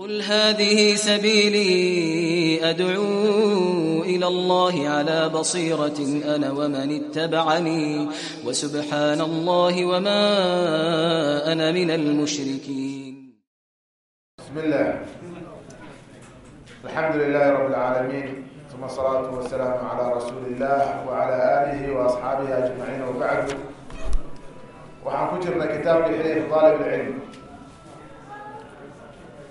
قل هذه سبيلي أدعو إلى الله على بصيرة أنا ومن اتبعني وسبحان الله وما أنا من المشركين بسم الله الحمد لله رب العالمين ثم الصلاة والسلام على رسول الله وعلى آله وأصحابه أجمعين وبعد وحنكترنا كتاب لحليه طالب العلم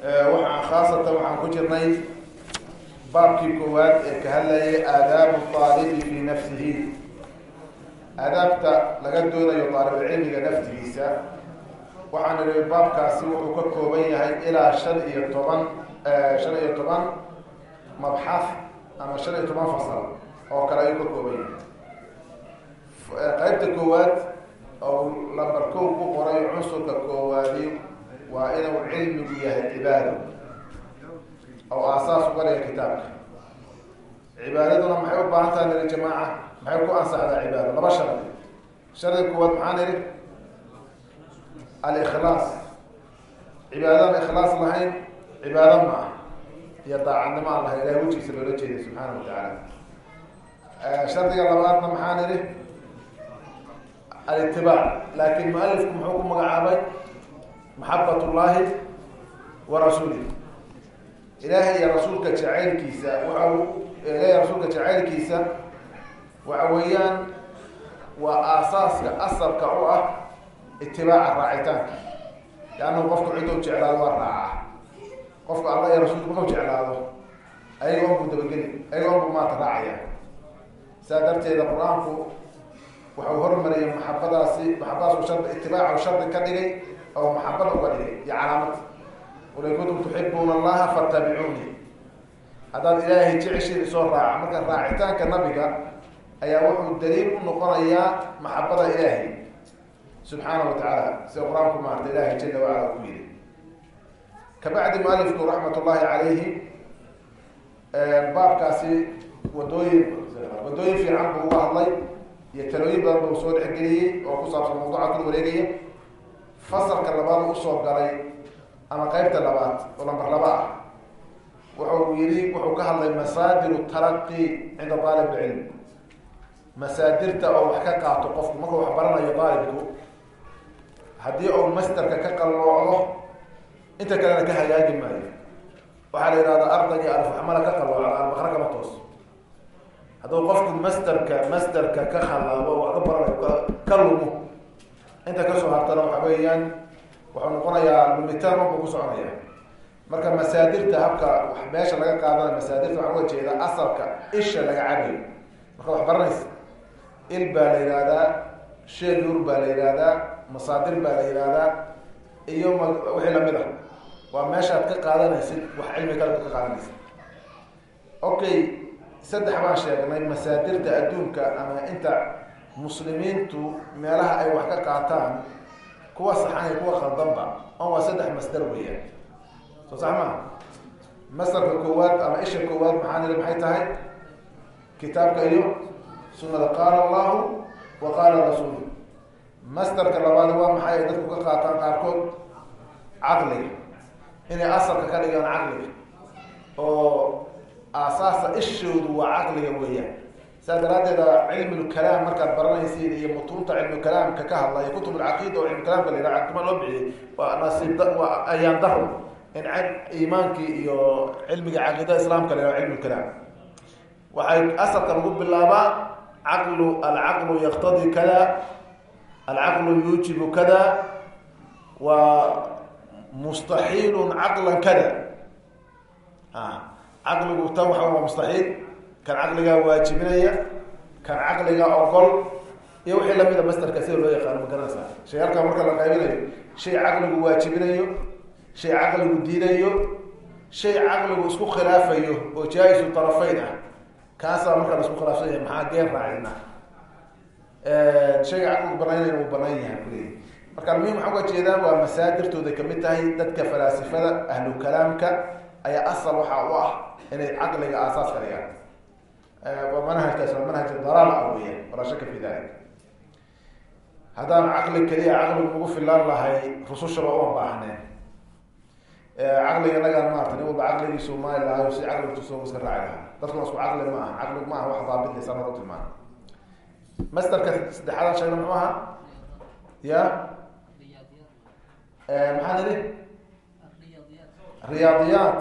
waxaan khaasatan waxaan ku jirnay baabkii koowaad ee ka hadlayay aadaabu طaalibi fi nafsihi. Aadaabta laga doonayo طaalibulcilmiga naftigiisa. Waxaan ihi baabkaasi wuxuu ka kooban yahay ilaa shan iyo toban shan iyo toban mabxaf ama shan iyo toban fasal oo kale ayuu ka kooban yahay. Qaybta koowaad oo lambar kow ku qoray cunsurka koowaadi waa inuu cilmigu yahay cibaado. Oo aasaas uga dhiga kitaabka. Cibaadaduna maxay u baahan taha niri jamaaca? Maxay ku ansaxdaa cibaado? Laba shardi shardiga koowaad maxaa niri? Alikhlaas. Cibaadaan ikhlaas lahayn cibaado ma ah iyo daacadnimo aan lahayn ilahay wejigiisa loola jeeday subxaana wa tacaala. Shardiga labaadna maxaa niri? Alitibaac mualifku muxuu ku magacaabay maxabat ullaahi wa rasuulih ilaahay iyo rasuulka jacaylkiisa waxa ilahay rasuulka jacaylkiisa waxa weeyaan waa aasaaska asalka u ah itibaaca raacitaanka leannahu qofku ciduu jeclaado waa raacaa qofka alla iyo rasuulku markau jeclaado ayaga onbuu dabageli ayaga onbuu maata raacaya saa darteeda qur'aanku waxau hormariyay maxabadaasi maxabadaasu shard itibaacu shardi ka dhigay oo maxabada uga dhigay iyo calaamad. In kuntum tuxibuuna allaha fattabicuuni haddaad ilaahay jeceshiin isoo raaca marka raacitaanka nabiga ayaa wuxuu daliil u noqonayaa maxabada ilaahay. Subxaana wa tacaala sida qur'aanku maarta ilahay jala wacala ku yidhi. Kabacdi mualifku raxmat ullahi calayhi baabkaasi wadooyin wadooyin fiican buu uga hadlay iyo talooyin badan buu soo dhexgeliyey oo ku saabsan mawduuca kul wareegaya fasalka labaad u soo galay ama qeybta labaad oo lambar laba ah wuxuu yidhi wuxuu ka hadlay masaadir talaqi cinda daalib ilcilm masaadirta oo wax ka qaato qofku markuu wax baranayo daalibku haddii uu masterka ka qalloocdo inta kalena ka hagaagi maayo. Waxaa la yidhahdaa ardayga alfaxmala ka qallooco albaqra kama toos hadduu qofku masterka masterka ka khalaabo wax ka baranayo ka lumo inta ka soo hartana waxa weeyaan wuxuu noqonayaa lumitaan unbuu ku soconaya. Marka masaadirta habka meesha laga qaadanayo masaadirta waxaa uga jeeda asalka isha laga cabayo marka wax baranaysa il baa la yihahdaa sheel nuur baa la yihahdaa masaadir baa la yihahdaa iyo wixii la mid a waa meeshaad ka qaadanaysid wax cilmi kale ka qaadanaysid. Okay saddex baan sheegnay masaadirta adduunka ama inta muslimiintu meelaha ay wax ka qaataan kuwa saxan iyo kuwa qaldanba on waa saddex masdar weeyaan. Soo sax maa masdarka koowaad ama isha koowaad maxaa niri maxay tahay? Kitaabka iyo sunada qaala allahu wa qaala rasuulu. Masdarka labaad waa maxay ay dadku ka qaataan qaarkood? Caqliga inay asalka ka dhigaan caqliga oo aasaasa ishoodu waa caqliga weeyaan saa daraaddeeda cilmulkalaam markaad baranaysiin iyo mutuunta cilmukalaamka ka hadlaya kutub alcaqiida oo cilmukalaamka la yidhaha cagtuma loo bixiyay waa nasiib ayaan daro in iimaankii iyo cilmiga caqiidada islaamka la yidhaha cilmulkalaam waxay asalka lagu bilaabaa caqlu alcaqlu yaktadi kada alcaqlu yuujibu kada waa mustaxiilun caqlan kada. Caqligu tan waxa mustaxiil kan caqligaa waajibinaya kan caqligaa ogol iyo wixii lamida masterka sida loo yaqaano ma garanaysaa shay halkaa marka la qaybinayo shay caqligu waajibinayo shay caqligu diidayo shay caqligu isku khilaafayo oo jaa-isu tarafayn ah. Kaasaa marka la isku khilaafsan yahay maxaa geen raacina? Shayga caqligu banaynayna uu banaan yahay marka almuhim waxaa uga jeedaa waa masaadirtooda ka mid tahay dadka falaasifada ahlu kalaamka ayaa asal waxaa u ah inay caqliga aasaas ka dhigaan waa manhajkaas waa manhaj dalaal ah weeyaan walaa shaka fi dalik haddaan caqli keliya caqligu ugu filaan lahay rusushaba uma baahneen caqliga nagaan maarata nin walba caqligiisu maali lahayo si caqliga tuso iska raaci lahaa. Dadkuna isku caqli ma aha caqlig ma aha wax daabidlaysa mar u tilmaana masterka saddexaadan sheegna muxuu ahaa? Ya? Maxaa nidhi? Riyaadiyaat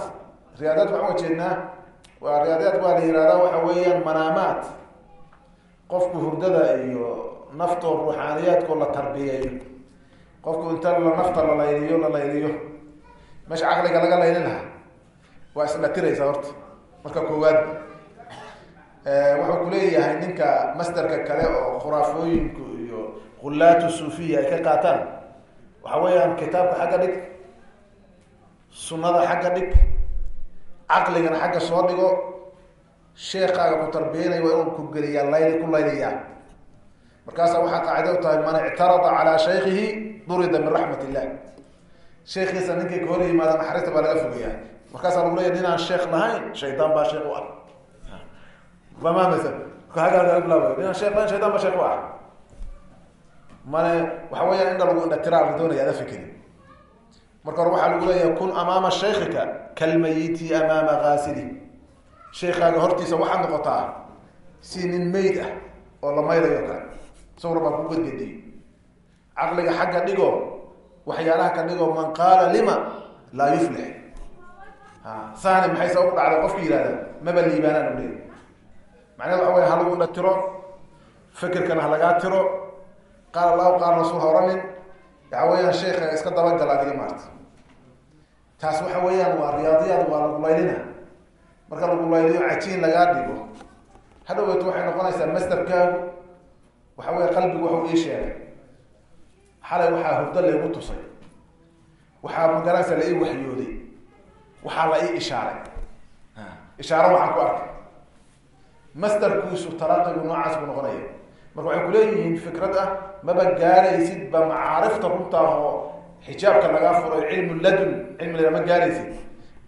riyaadaat waxaan ujeednaa waa riyaadiyaat waa la yihahdaa waxa weeyaan manaamaat qofku hurdada iyo naftoo ruuxaaniyaadkoo la tarbiyeeyo. Qofku inta la nafta la layliyo la layliyo meesha caqliga laga layli lahaa. Waa isla tiraysa horta. Marka koowaad wuxuu kuleeyahay ninka masderka kale oo khuraafooyinku iyo khulaatu suufiya ay ka qaataan. Waxa weeyaan kitaabka xagga dhig sunnada xagga dhig caqligana xagga soo dhigo sheekaaga ku tarbiyanayo waa inuu ku geliyaa layli ku layliyaa. Markaasaa waxaa qaacida u tahay man ictarada calaa shaykihi durida min raxmat illah sheekiisa ninkay ka hor yimaada naxariista baa laga fogeyaa markaasaa lagu leeya ninaan sheekh lahayn shaydaan baa sheekh u ah. Bamamasa ninaan sheekh lahayn baa sheekh ah. Mane waxa weeyaan lagu indha tiraa la doonaya ada fikri marka hore waxaa lagu leeyahay kun amaama shaykhika kalmayiti amaama kaasili sheekaaga hortiisa waxaad noqotaa si nin mayd ah oo la maydayo kale. Sawra baa ku gedgediyo caqliga xagga dhigo waxyaalaha ka dhigo man qaala lima laa yuflix. Sani maxay sa ugu dhacday? Qofka yihahda maba liibaanaan u leey macnaheed waxa wey halagu indha tiro fikirkana halagaa tiro. Qaal allahu qaal rasuul horanin waxa weeyaan sheeka iska dabagala adiga maarta taas waxa weeyaan waa riyaadiyaad waa lagu laylina marka lagu layliyo cajiin lagaa dhigo. Hadhoweyto waxay noqonaysaa masterkaagu waxa wey qalbigu waxu ii sheegay. Xalay waxaa hurdo laygu tusay. Waxaa magaranaysa la ii waxyooday. Waxaa la ii ishaaray. Ishaaro waxaan ku arkay. Masterkiisu talaqigu noocaas buu noqonaya marka waxay kuleeyihiin fikrad ah maba gaaraysid ba macaarifta runtaa oo xijaabka lagaa furay cilmu ladun cilmi la ma gaaraysid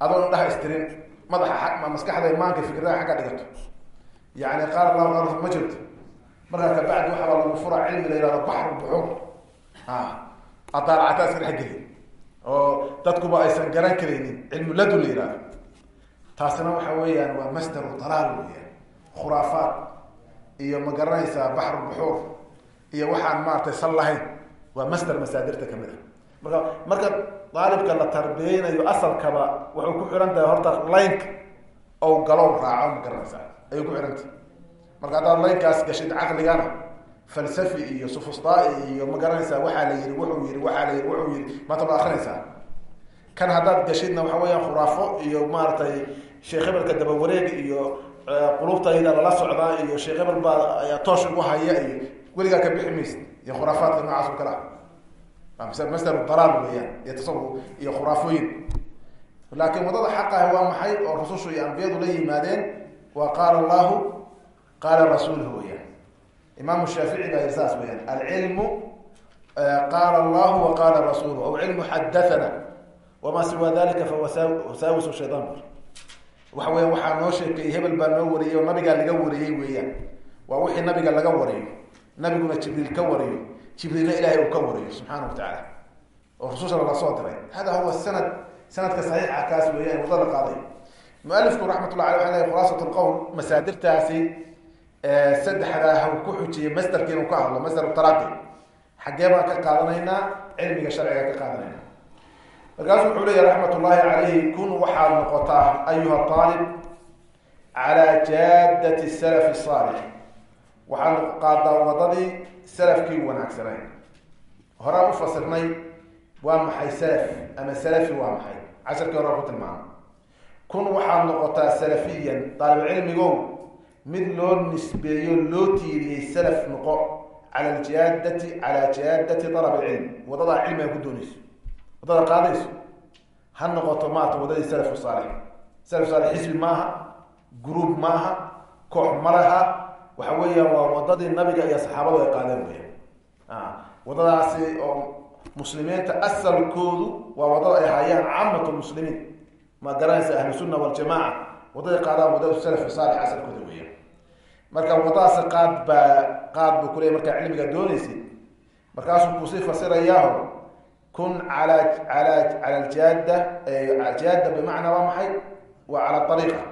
adoo indhaha istirin madaxa maskaxda imaanka fikradaha xagga dhigato. Yani qaal rasul ma jirto. Markaa kabacdi waxaaba lagu furaa cilmi la yihahdo baxru buxuur adaaracata iska dhex geli. Oo dadkuba aysan garan karaynin cilmu ladun la yihahdo taasina waxa weeyaan waa masdaru dalaal weeyaan. Khuraafaat iyo ma garanaysaa baxru buxuur iyo waxaan maaragtay sal lahayn waa masder masaadirta ka mid a marka marka daalibka la tarbiyeynayo asalkaba waxay ku xihan tahay horta laynka ou galow raaco ma garanaysaa ayay ku xihan tahay. Marka haddaad laynkaas gashid caqligana falsafi iyo sufustai iyo ma garanaysaa waxaa la yihi wuxuu yihi waxaa la yihi wuxuu yihi maanta baad akrinaysaa kan haddaad gashidna waxa weeyaan khuraafo iyo maaragtay sheekh hebelka dabawareeg iyo qulubtayda lala socdaa iyo sheekh hebel baa ayaa toosh ugu haya iyo weligaa ka bixi maysa iyo khuraafaadka noocaas oo kale ah masdar dalaal weeyaan iyo tasawur iyo khuraafooyin laakiin waddada xaqahi waa maxay oo rusushu iyo ambiyadu la yimaadeen? Waa qaala allahu qaala rasuuluhu weyaan imaamu shaafici baa saas weyaan alcilmu qaala allahu wa qaala rasuuluhu. Aw cilmu xadathana wamaa siwa dalika shaytaan. Bur waxa weya waxaa noo sheekeeyey hebel baa noo wariyey oo nabigaa laga wariyey weeyaan. Waa wixii nabiga laga wariyo nabiguna jibriil ka wariyo jibriilna ilahay uu ka wariyo subxaana wa tacaala oo rususha lala soo diray hada huwa sanad sanadka saxiixa kaas weeyaan waddada qaaday. Mualifku raxmat ullah alay waa ley khulaasat lqowl masaadirtaasi saddexdaa ha ku xujiyey masderka inuu ka hadlo masder taraqi xaggee baan ka qaadanaynaa cilmiga sharciga ka qaadanayna markaasu wuxuu leeya raxmat ullaahi calayhi kun waxaad noqotaa ayuha aalib calaa jaadati salafi saalix waxaad qaadaa wadadii salafkii wanaagsanay horaan u fasirnay waa maxay salaf ama salafi waa maxay? Casharkii hore ku tilmaamay. Kun waxaad noqotaa salafiyan daalibcilmigow mid loo nisbeeyo loo tiiriyey salaf noqo cala aljaadati calaa jaadati alab alcilm wadadaa cilmiga ku doonayso waddada qaadayso ha noqoto maata wadadii salafu saalix. Salaf saalix xisbi maaha gruub maaha koox malaha waxa weeyaan waa wadadii nabiga iyo saxaabadu ay qaadeen weya wadadaasi oo muslimiinta asalkoodu waa waddada ay hayaan camat lmuslimiin ma garanaysa ahlu sunna waljamaca wadaday qaadaan waddada salaf saalix asalkooda weya marka wadadaasi qaad baa qaad buu kuleeyay markaa cilmiga doonaysid markaasuu ku sii fasirayaaho kun ala ala cala aljaada jaada bimacnaa waa maxay? Waa cala ariiqa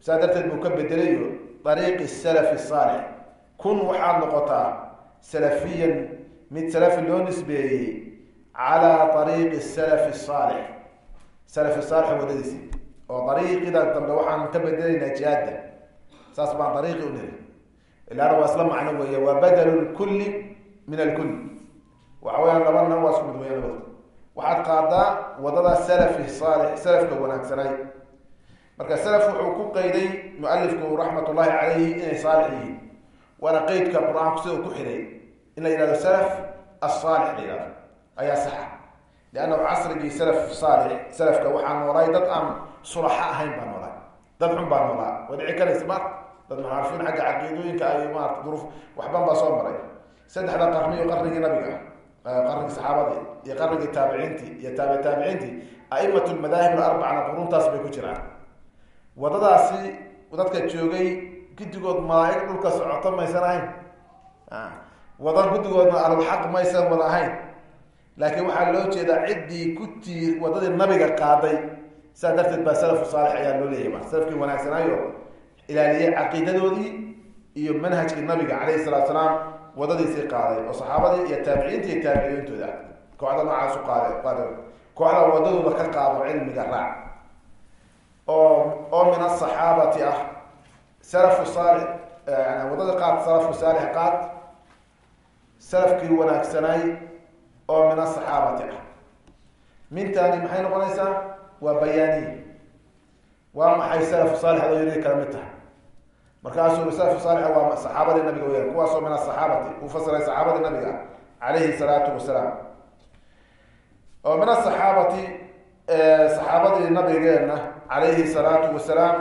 saa darteed buu ka bedelayo ariiqi salafi saalix kun waxaad noqotaa salafiyan mid salafi loo nisbeeyey calaa ariiqi salafi saalix salafi saalix wadadiisi oo ariiqida dambe waxaan ka bedelaynaa jaada saas baan ariiqi u niri ilaana waa isla macno weeye waa badelu lkulli min alkulli waxa weyaan labana waa isku mid weya labada waxaad qaadaa waddada salafi saalix salafka wanaagsanay marka salaf wuxuu ku qeyday mualifku raxmat ullahi calayhi inay saalix yihiin. Waana qeydka qur'aanku sida uu ku xiray in la yihahdo salaf asaalix la yihahdo ayaa saxa. Liannahu casrigii salaf saalix salafka waxaa noolaay dad aan sulaxa ahayn baa noolaay dad xun baa noolaa. Waa karaysa ma dad muxaarifiin xagga caqiidooyinka ay maarata duruuf waxban baa soo maray. Saddexda qarni iyo qarnigii nabiga qarnigii saxaabadii iyo qarnigii taabiciintii iyo taabi taabiciintii a'imat lmadaahib alarbacana quruntaas bay ku jiraan wadadaasi dadka joogay guddigood malaaig dhulka socoto maysan ahayn. Wada guddigoodna alulxaq maysan wada ahayn. Laakiin waxaa loo jeedaa ciddii ku tiir wadadii nabiga qaaday. Sidaa darteed baa salafu saalix ayaa loo leeyahy ma salafkii wanaagsanaayo ilaaliyey caqiidadoodii iyo manhajkii nabiga calayhi salatu salaam wadadiisii qaaday oo saxaabadii iyo taabiciinta iyo taabiciintooda. Kooxda noocaas u qaade qaade. Kooxda wadadooda ka qaado cilmiga raac. Oo oo min asaxaabati ah. Salafu saalix yani waddada qaad salafu saalix qaad salafkii wanaagsanaay oo min asaxaabati ah. Mintaani maxay noqonaysaa? Waa bayaaniye waa maxay salafu saalix adoo yiri kala mid tahay? Markaasuu salafu saalix waa saxaabadii nabiga weyaan kuwaasoo min asaxaabati uu fasiray saxaabadii nabiga calayhi salaatu wasalaam. Oo min asaxaabati saxaabadii nabigeena calayhi salaatu wasalaam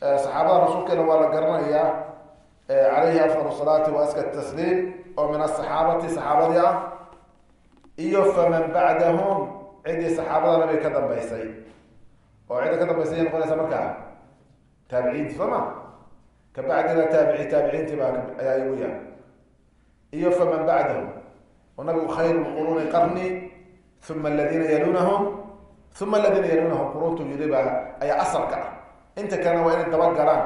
saxaabada rasuulkeena waa la garanayaa calayhi afdal salaati wa aska tasliim oo min asaxaabati saxaabadii ah iyo faman bacdahum ciddii saxaabada nabiga ka dambeysay oo cidda ka dambeysay ay noqonaysa markaa taabiciinti soo ma kabacdina taabici taabiciinti baa ayaa igu yaa iyo faman bacdahum oo nabigu khayru lquruuni qarni uma aladiina yalunahum uma aladiina yalunahum quruntu yiri baa ayaa asalka ah inta kalena waa inay dabagalaan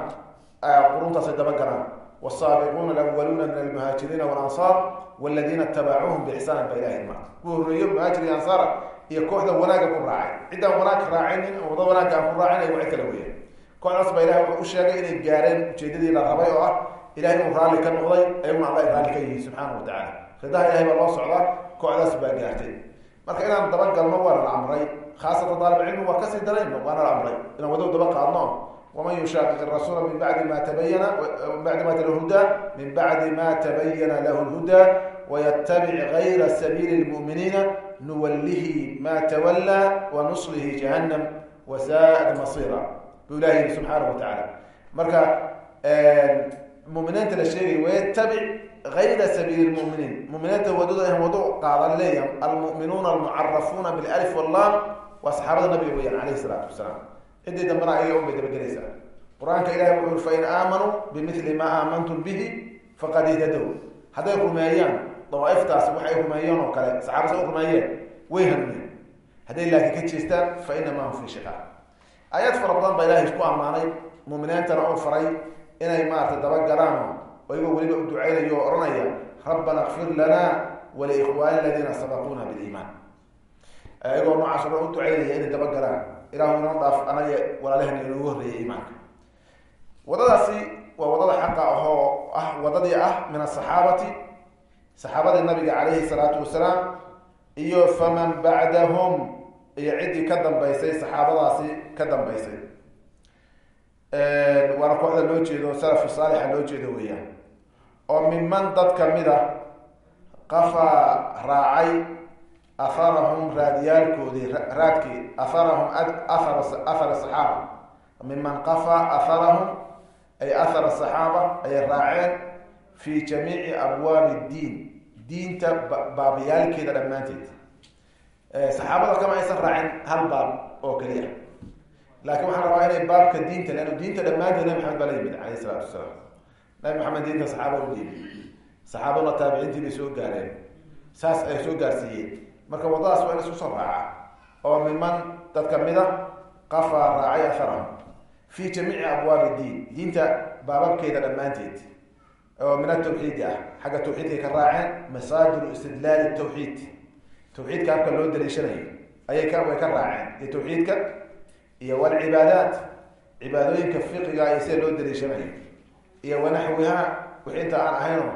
quruntaasay dabagalaan wsaabiquuna alawaluna min almuhaajiriina walansaar waladiina itabacuuhum biixsaan ba ilahi ma ku horeeyo muhaajir iyo ansaara iyo kooxda wanaaga ku raacay ciddaan wanaag raacinin wada wanaagga aan ku raacin ay wacid kala weya kooxdaas baa ilahi wuxuu u sheegay inay gaareen ujeedadii la rabay oo ah ilahay inuu raalli ka noqday ayaguna alla ay raalli ka yihiin subxaana wa tacala ridaha ilahay baa khaasatan daalibcilmi waa ka sii darayno waana la amray inaan wadow daba qaadno waman yushaaqiq rasuula min bacdi ma tabayana min bacdi ma lahu huda min bacdi ma tabayana lahu lhuda waytabic gayra sabiili lmu'miniina nuwallihi ma tawallaa wanuslihi jahannam wasaa'at masira buu ilahi yihi subxaanahu wa tacaala marka muminiinta la sheegay waytabic gayra sabiili lmuminiin muminiinta waddada wado qaadan leeyahay almu'minuuna almucarafuuna bilif wallam waa saxaabada nabiga weyaan calayhi salaatu wasalaam ciddii dambena ayaga un bay dabagelaysaa qur'aanka ilahi wuxu ui fain aamanuu bimili ma aamantum bihi faqad ihtadow hadday rumeeyaan dawaaiftaas waxay rumeeyeen oo kale saxaabasa u rumeeyeen way hanuuneen hadday laakiin ka jeestaan fa inamaa hum fi shiqaaq aayaad fara badan baa ilahay isku ammaanay muminiintana u faray inay maarata dabagalaan oo iyagoo weliba u ducaynayo oo odhanaya rabbana kfir lana waliikhwaani aladiina sabaquuna biliimaan iyagoo noocaas o dhan u ducaynaya inay dabagalaan ilahu inoo dhaaf anaga walaalahena inoogu horreeyay iimaanka. Wadadaasi waa waddada xaqa ahoo ah wadadii ah min asaxaabati saxaabadii nabiga calayhi salaatu wasalaam iyo faman bacdahum iyo ciddii ka dambeysay saxaabadaasi ka dambeysay waana kooxda loo jeedo salafu saalixa loo jeedo weeyaan. Oo minman dad ka mid a qafaa raacay aharahum raadiyaalkoodii raadkii aharahum ahar ahar saxaaba minman qafa aharahum ay ahara saxaaba ayay raaceen fi jamiici abwaabi ddiin diinta baabayaalkeeda dhammaanteed saxaabada kama aysan raacin hal baab oo keliya laakiin waxaan rabaa inay baabka diinta leannu diinta dhammaanteed nabi maxamed baa la yimid calayh isalaatu wasalaam nabi maxamed diinta saxaaba u dhiibay saxaabaduna taabiciintii bay soo gaareen saas ay soo gaarsiiyeen marka waddadaas waa in isku soo raaca. Oo miman dad ka mid a qafaa raacay aharahum fi jamiici abwaabi diin. Diinta baababkeeda dhammaanteed. Oo min atawxiidi ah. Xagga tawxiidkay ka raaceen masaajiru istidlaali tawxiid. Tawxiidka habka loo daliishanayo ayay ka way ka raaceen. Iyo tawxiidka iyo walcibaadaat cibaadooyinka fiqiga iyo sida loo daliishanayo. Iyo wanaxwiha wixii inta aan ahayno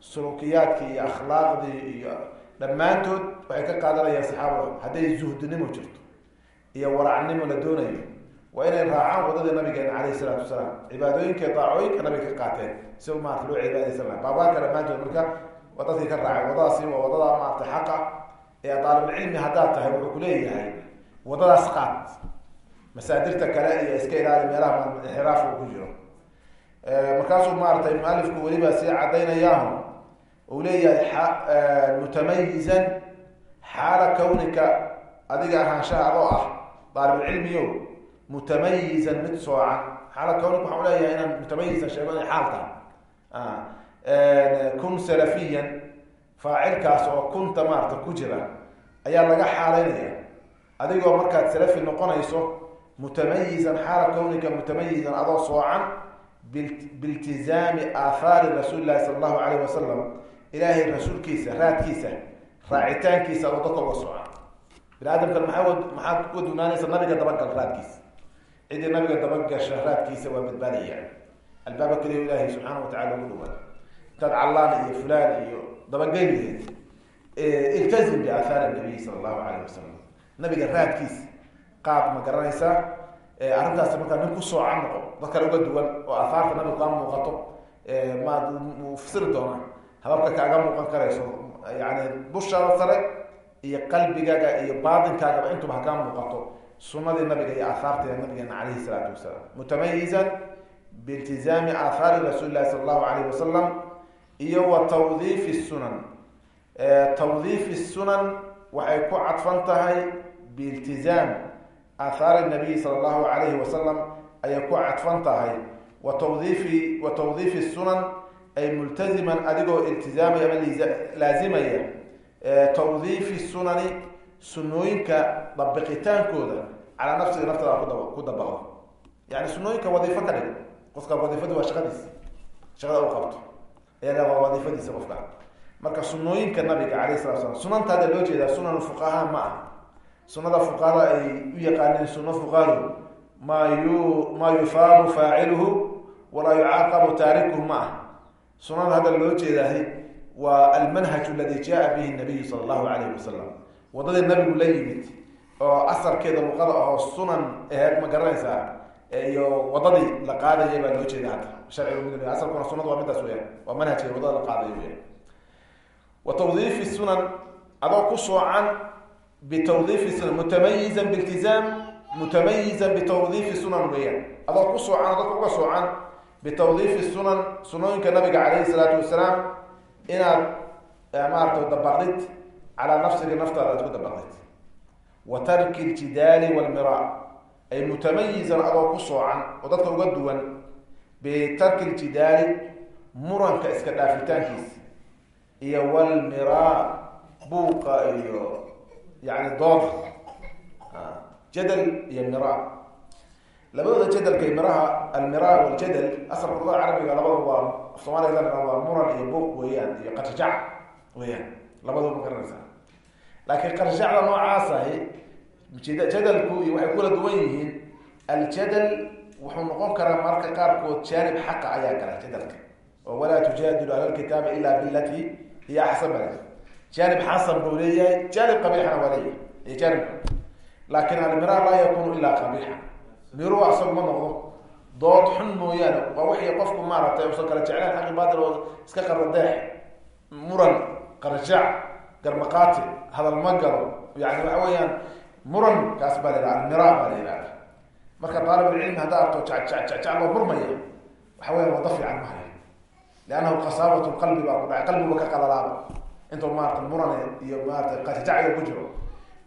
sulukiyaadkii iyo akhlaaqdii iyo dhammaantood waxay ka qaadanayaan saxaabada hadday zuhdinimo jirto iyo waracnimo la doonayo waa inay raacaan wadadii nabigeena caleyhi salaatu wasalaam. Cibaadooyinka daacooyinka nabiga ka qaateen. Si maarata loo cibaadaysan laha baabaadka dhammaantood marka waa ka raacay wadadaasi waa waddada maarata xaqa ee daalibulcilmi haddaad tahay wuxuu kuleeyahay wadadaas qaad. Masaadirta kale iyo iska ilaali meelaha inxiraaf uu ku jiro. Markaasuu maaratay mualifku weliba sii caddaynayaahu uu leeyahay mutamayizan xaala kawnika adiga ahaanshaha adoo ah daalibulcilmiyo mutamayizan mid soocan. Xaala kawnika waxaan uleeyahay inaan mutamayizan sheego inay xaal tahay kun salafiyan faacilkaas oo kunta maarata ku jira ayaa laga xaalaynaya adigoo markaad salafi noqonayso mutamayizan xaala kawnika mutamayizan adoo soocan biiltizaami aathaari rasuuli lahi sala allahu alayh wasalam ilaahay rasuulkiisa raadkiisa raacitaankiisa adoo dadka uga soocan bini aadamkan maxaa maxaad uga dunaanaysa nabiga dabagal raadkiisa? Ciddii nabiga dabagasha raadkiisa waa badbaadaya albaaba keliya ilaahay subxaana watacala ugu dhawaado intaad callaan iyo fulaan iyo dabageliheed iltazim biaathaari nabiyi sala allahu alayh wasalam nabiga raadkiisa qaad ma garanaysaa arrintaas markaa nin ku soocan noqo dad kale uga duwan oo aahaarta nabiga kaa muuqato maad mufsiri doona hababka kaaga muuqan karayso yani dushaada sare iyo qalbigaaga iyo baatinkaagaa intuba hakaa muuqato sunadii nabiga iyo aahaarteeda nabigeena caleyhi salaatu wasalaam. Mutamayizan biiltizaami aathaari rasuuli lahi sala allahu alayh wasalam iyo wa tawdiifi sunan. Tawdiifi sunan waxay ku cadfan tahay biiltizaam aathaari nabiyi sala allahu alayhi wasalam ayay ku cadfan tahay. Wa tawdiifi wa tawdiifi sunan ay multaziman adigoo iltizaamaya ama laazimaya tawdiifi sunani sunooyinka dabiqitaankooda calaa nafsiga naftaada kudab ku dabaqdo yani sunooyinka wadiifo ka dhig qofka wadiifadu waa shaqadiisa shaqada u qabto ayaa waa wadiifadiisa qofka marka sunooyinka nabiga alayh salatu slam sunantaada loo jeedaa sunan fuqaha ma ah sunada fuqahada ay u yaqaaneen suno fuqahadu maa yu maa yufaabu faaciluhu walaa yucaaqabu taarikuhu ma ah sunada hadda loo jeedahay waa almanhaj aladi jaa bihi nabiyu sala allahu alayhi wasalam wadadii nabigu la yimid oo asarkeeda luqada ahoo sunan aheed ma garanaysaa iyo wadadii la qaadaya baa loo jeeda hadda. Asalkuna sunadu waa midaas weya waa manhajkeeda waddada la qaadayo weya wa tawdiifi sunan adoo ku soocan bitawdiifi sunan mutamayizan biiltizaam mutamayizan bitawdiifi sunan weeyaan. Adoo ku soocan dadka uga soocan bitawdiifi sunan sunooyinka nabiga calayhi salaatu wasalaam inaad maarata dabaqdid calaa nafsiga naftaada aad ku dabaqdid wa tarki ljidaali walmira ay mutamayizan adoo ku soocan oo dadka uga duwan bitarki ljidaali muranka iska dhaafitaankiisa iyo walmiraa buuqa iyo yani dooda jadal iyo mira labadooda jadalka miraha almira waljadal asalka luqada carabiga labadaba waa soomaaliga la waa muran iyo buuq weeyaan iyo qarjajac weeyaan. Labadaba ma garanaysaa laakiin qarjacda noocaasahi jadalku iyo waxay kula duwan yihiin aljadal wuxuu noqon karaa marka qaarkood jaanib xaqa ayaa gala jadalka. Oo walaa tujaadilu ahla lkitaabi ila bilati hiya axsan bal jaanib xasan buu leeyahay jaanib qabiixana waa leeyahay iyo jaanibka laakin almira laa yakunu ilaa qabiixa miru asagu ma noqdo. Dood xun mooyaane. Waa wixii qofku maaragtay usan kala jeclaan xaqi baatil oo iska qaradeex muran qarjac garmaqaati hadal ma galo. Yani waxa weeyaan muran kaas baa la yidhaha almira baa la yidhahda marka daalibulcilmi haddaa arto jacjacjac loo murmaya waxa weya wada fiican ma hayo liannahu kasaabat qalbi baa ku dhacay qalbiba ka qalalaaba intuu maarata muran iyo maarata qajacyo ku jiro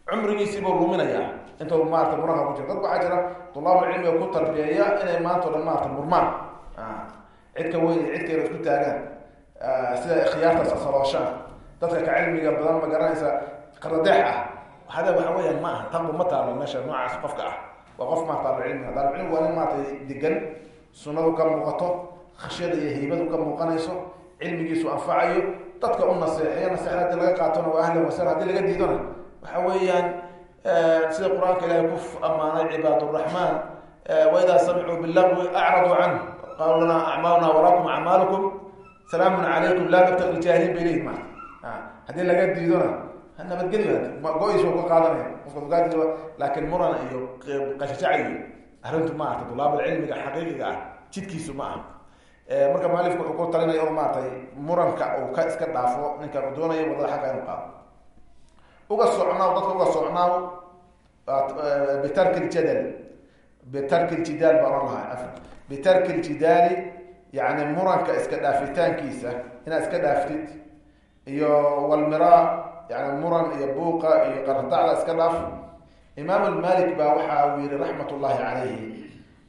cumrigiisiibuu luminayaa intuu maarata muranka ku jiro dad waxaa jira tulaabulcilmiga ku tarbiyeeya inay maanta dhan maarata murmaan. Cidka weyn cidkeeda isku taagaan. Sida khiyaartaas asalooshaan dadka ka cilmiga badan ma garanaysa qaradeex ah. Hada waxa weeyaan ma aha. Tanbu ma taalo meesha noocaas qofka ah. Waa qof maa taalo cilmiga daalcilmigu waa nin maaragtay degan sunadu ka muuqato khashyada iyo haybadu ka muuqanayso cilmigiisu anfacayo dadka u naseexeeyo naseexda haddii laga qaatona waa ahlan wasala haddii laga diidona waxa weeyaan sida qur'aanka ilaahay ku ammaanay cibaaduraxmaan waidaa samicuu bilagwi acraduu canhu. Qaaluu lanaa acmaaluna walakum acmaalukum salaamun calaykum laa nabtaqi jaahiliin bay leeyihiin maarta haddii laga diidona nabadgelyo go-iis ka qaadanaya. Qofka ugaadi laakiin muran iyo qashajac iyo arrintu ma arta dulaabal cilmiga xaqiiqiga ah jidkiisu ma aha. Marka mualifku wuxuu ku talinaya in maaragtay muranka uu ka iska dhaafo ninkan uu doonayo waddada xagga inu qaado uga socnaaw dadka uga socnaaw bitarki ljadal bitarki ljidaal baan ohan lahay afan bitarki ljidaali yani muranka iska dhaafitaankiisa inaad iska dhaaftid iyo walmira yani muran iyo buuqa iyo qaratacda iska dhaaf. Imaam malik baa waxa uu yihi raxmat ullahi calayhi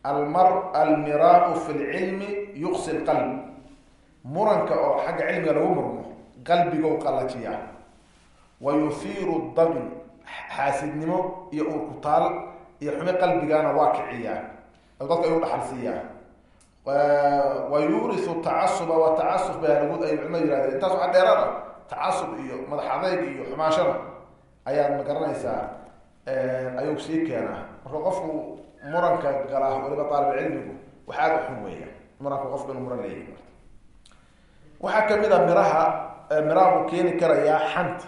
almar almiraau fi lcilmi yuqsi lqalb muranka oo xagga cilmiga lagu murmo qalbiga u wa yufiiru dabi xaasidnimo iyo urkutaal iyo xumi qalbigana waa kiciyaa dadka ayuu dhaxalsiiyaa wa yuurisu tacasuba wa tacasub baa lagu ay culmada yirahdeen intaas waxaa dheeraada tacasub iyo madax adayg iyo xumaashada ayaad ma garanaysaa ayuu sii keenaa. Marka qofku muranka galaa waliba aalib cilmigu wax aada u xun weeya muranka qofku inuu muran leeyahy waxaa ka mid a miraha miraha buu keeni karayaa xanta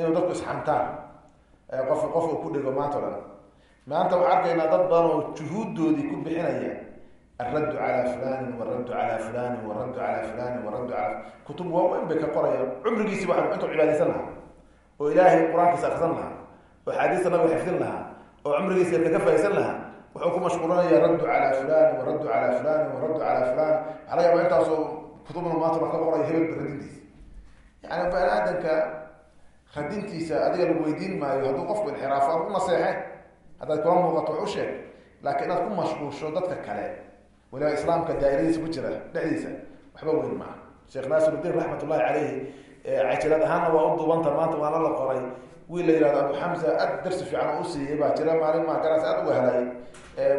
inuu dadku isxantaan qof qof uu ku dhigo maanta o maanta waxaa arkaynaa dad badan oo juhuuddoodii ku bixinaya alraddu calaa fulanin waraddu calaa fulanin waraddu calaa fulanin waraddu calaa kutub waaweyn bay ka qorayaan cumrigiisi waa intuu cibaadaysan lahaa oo ilaahay qur'aankiisa akrisan lahaa oo axaadiista nabiga xifdin lahaa oo cumrigiisa yarka ka faaisan lahaa wuxuu ku mashquulinaya raddu calaa fulani waraddu calaa fulani waraddu calaa fulani waxaa laga yaaba intaasoo kutubna maanta ba ka qoray hebelba radintiisa yani bani aadamka radintiisa adiga lagu weydiin maayo hadduu qofku inxiraafo ad u naseexe haddaad kula muuqato wax u sheeg laakiin inaad ku mashquulsho dadka kale. Waliba islaamka daairadiisa ku jira dhexdiisa waxba weyn maaha. Sheekh naasirudiin raxmat ullahi caleyhi cajilad ahaanna waa u duubanta maanta waana la qoray. Wiil la yihahdo abu xamsa aad darsi fiican u siiyey baa jira maalin maa garaas aad uga helay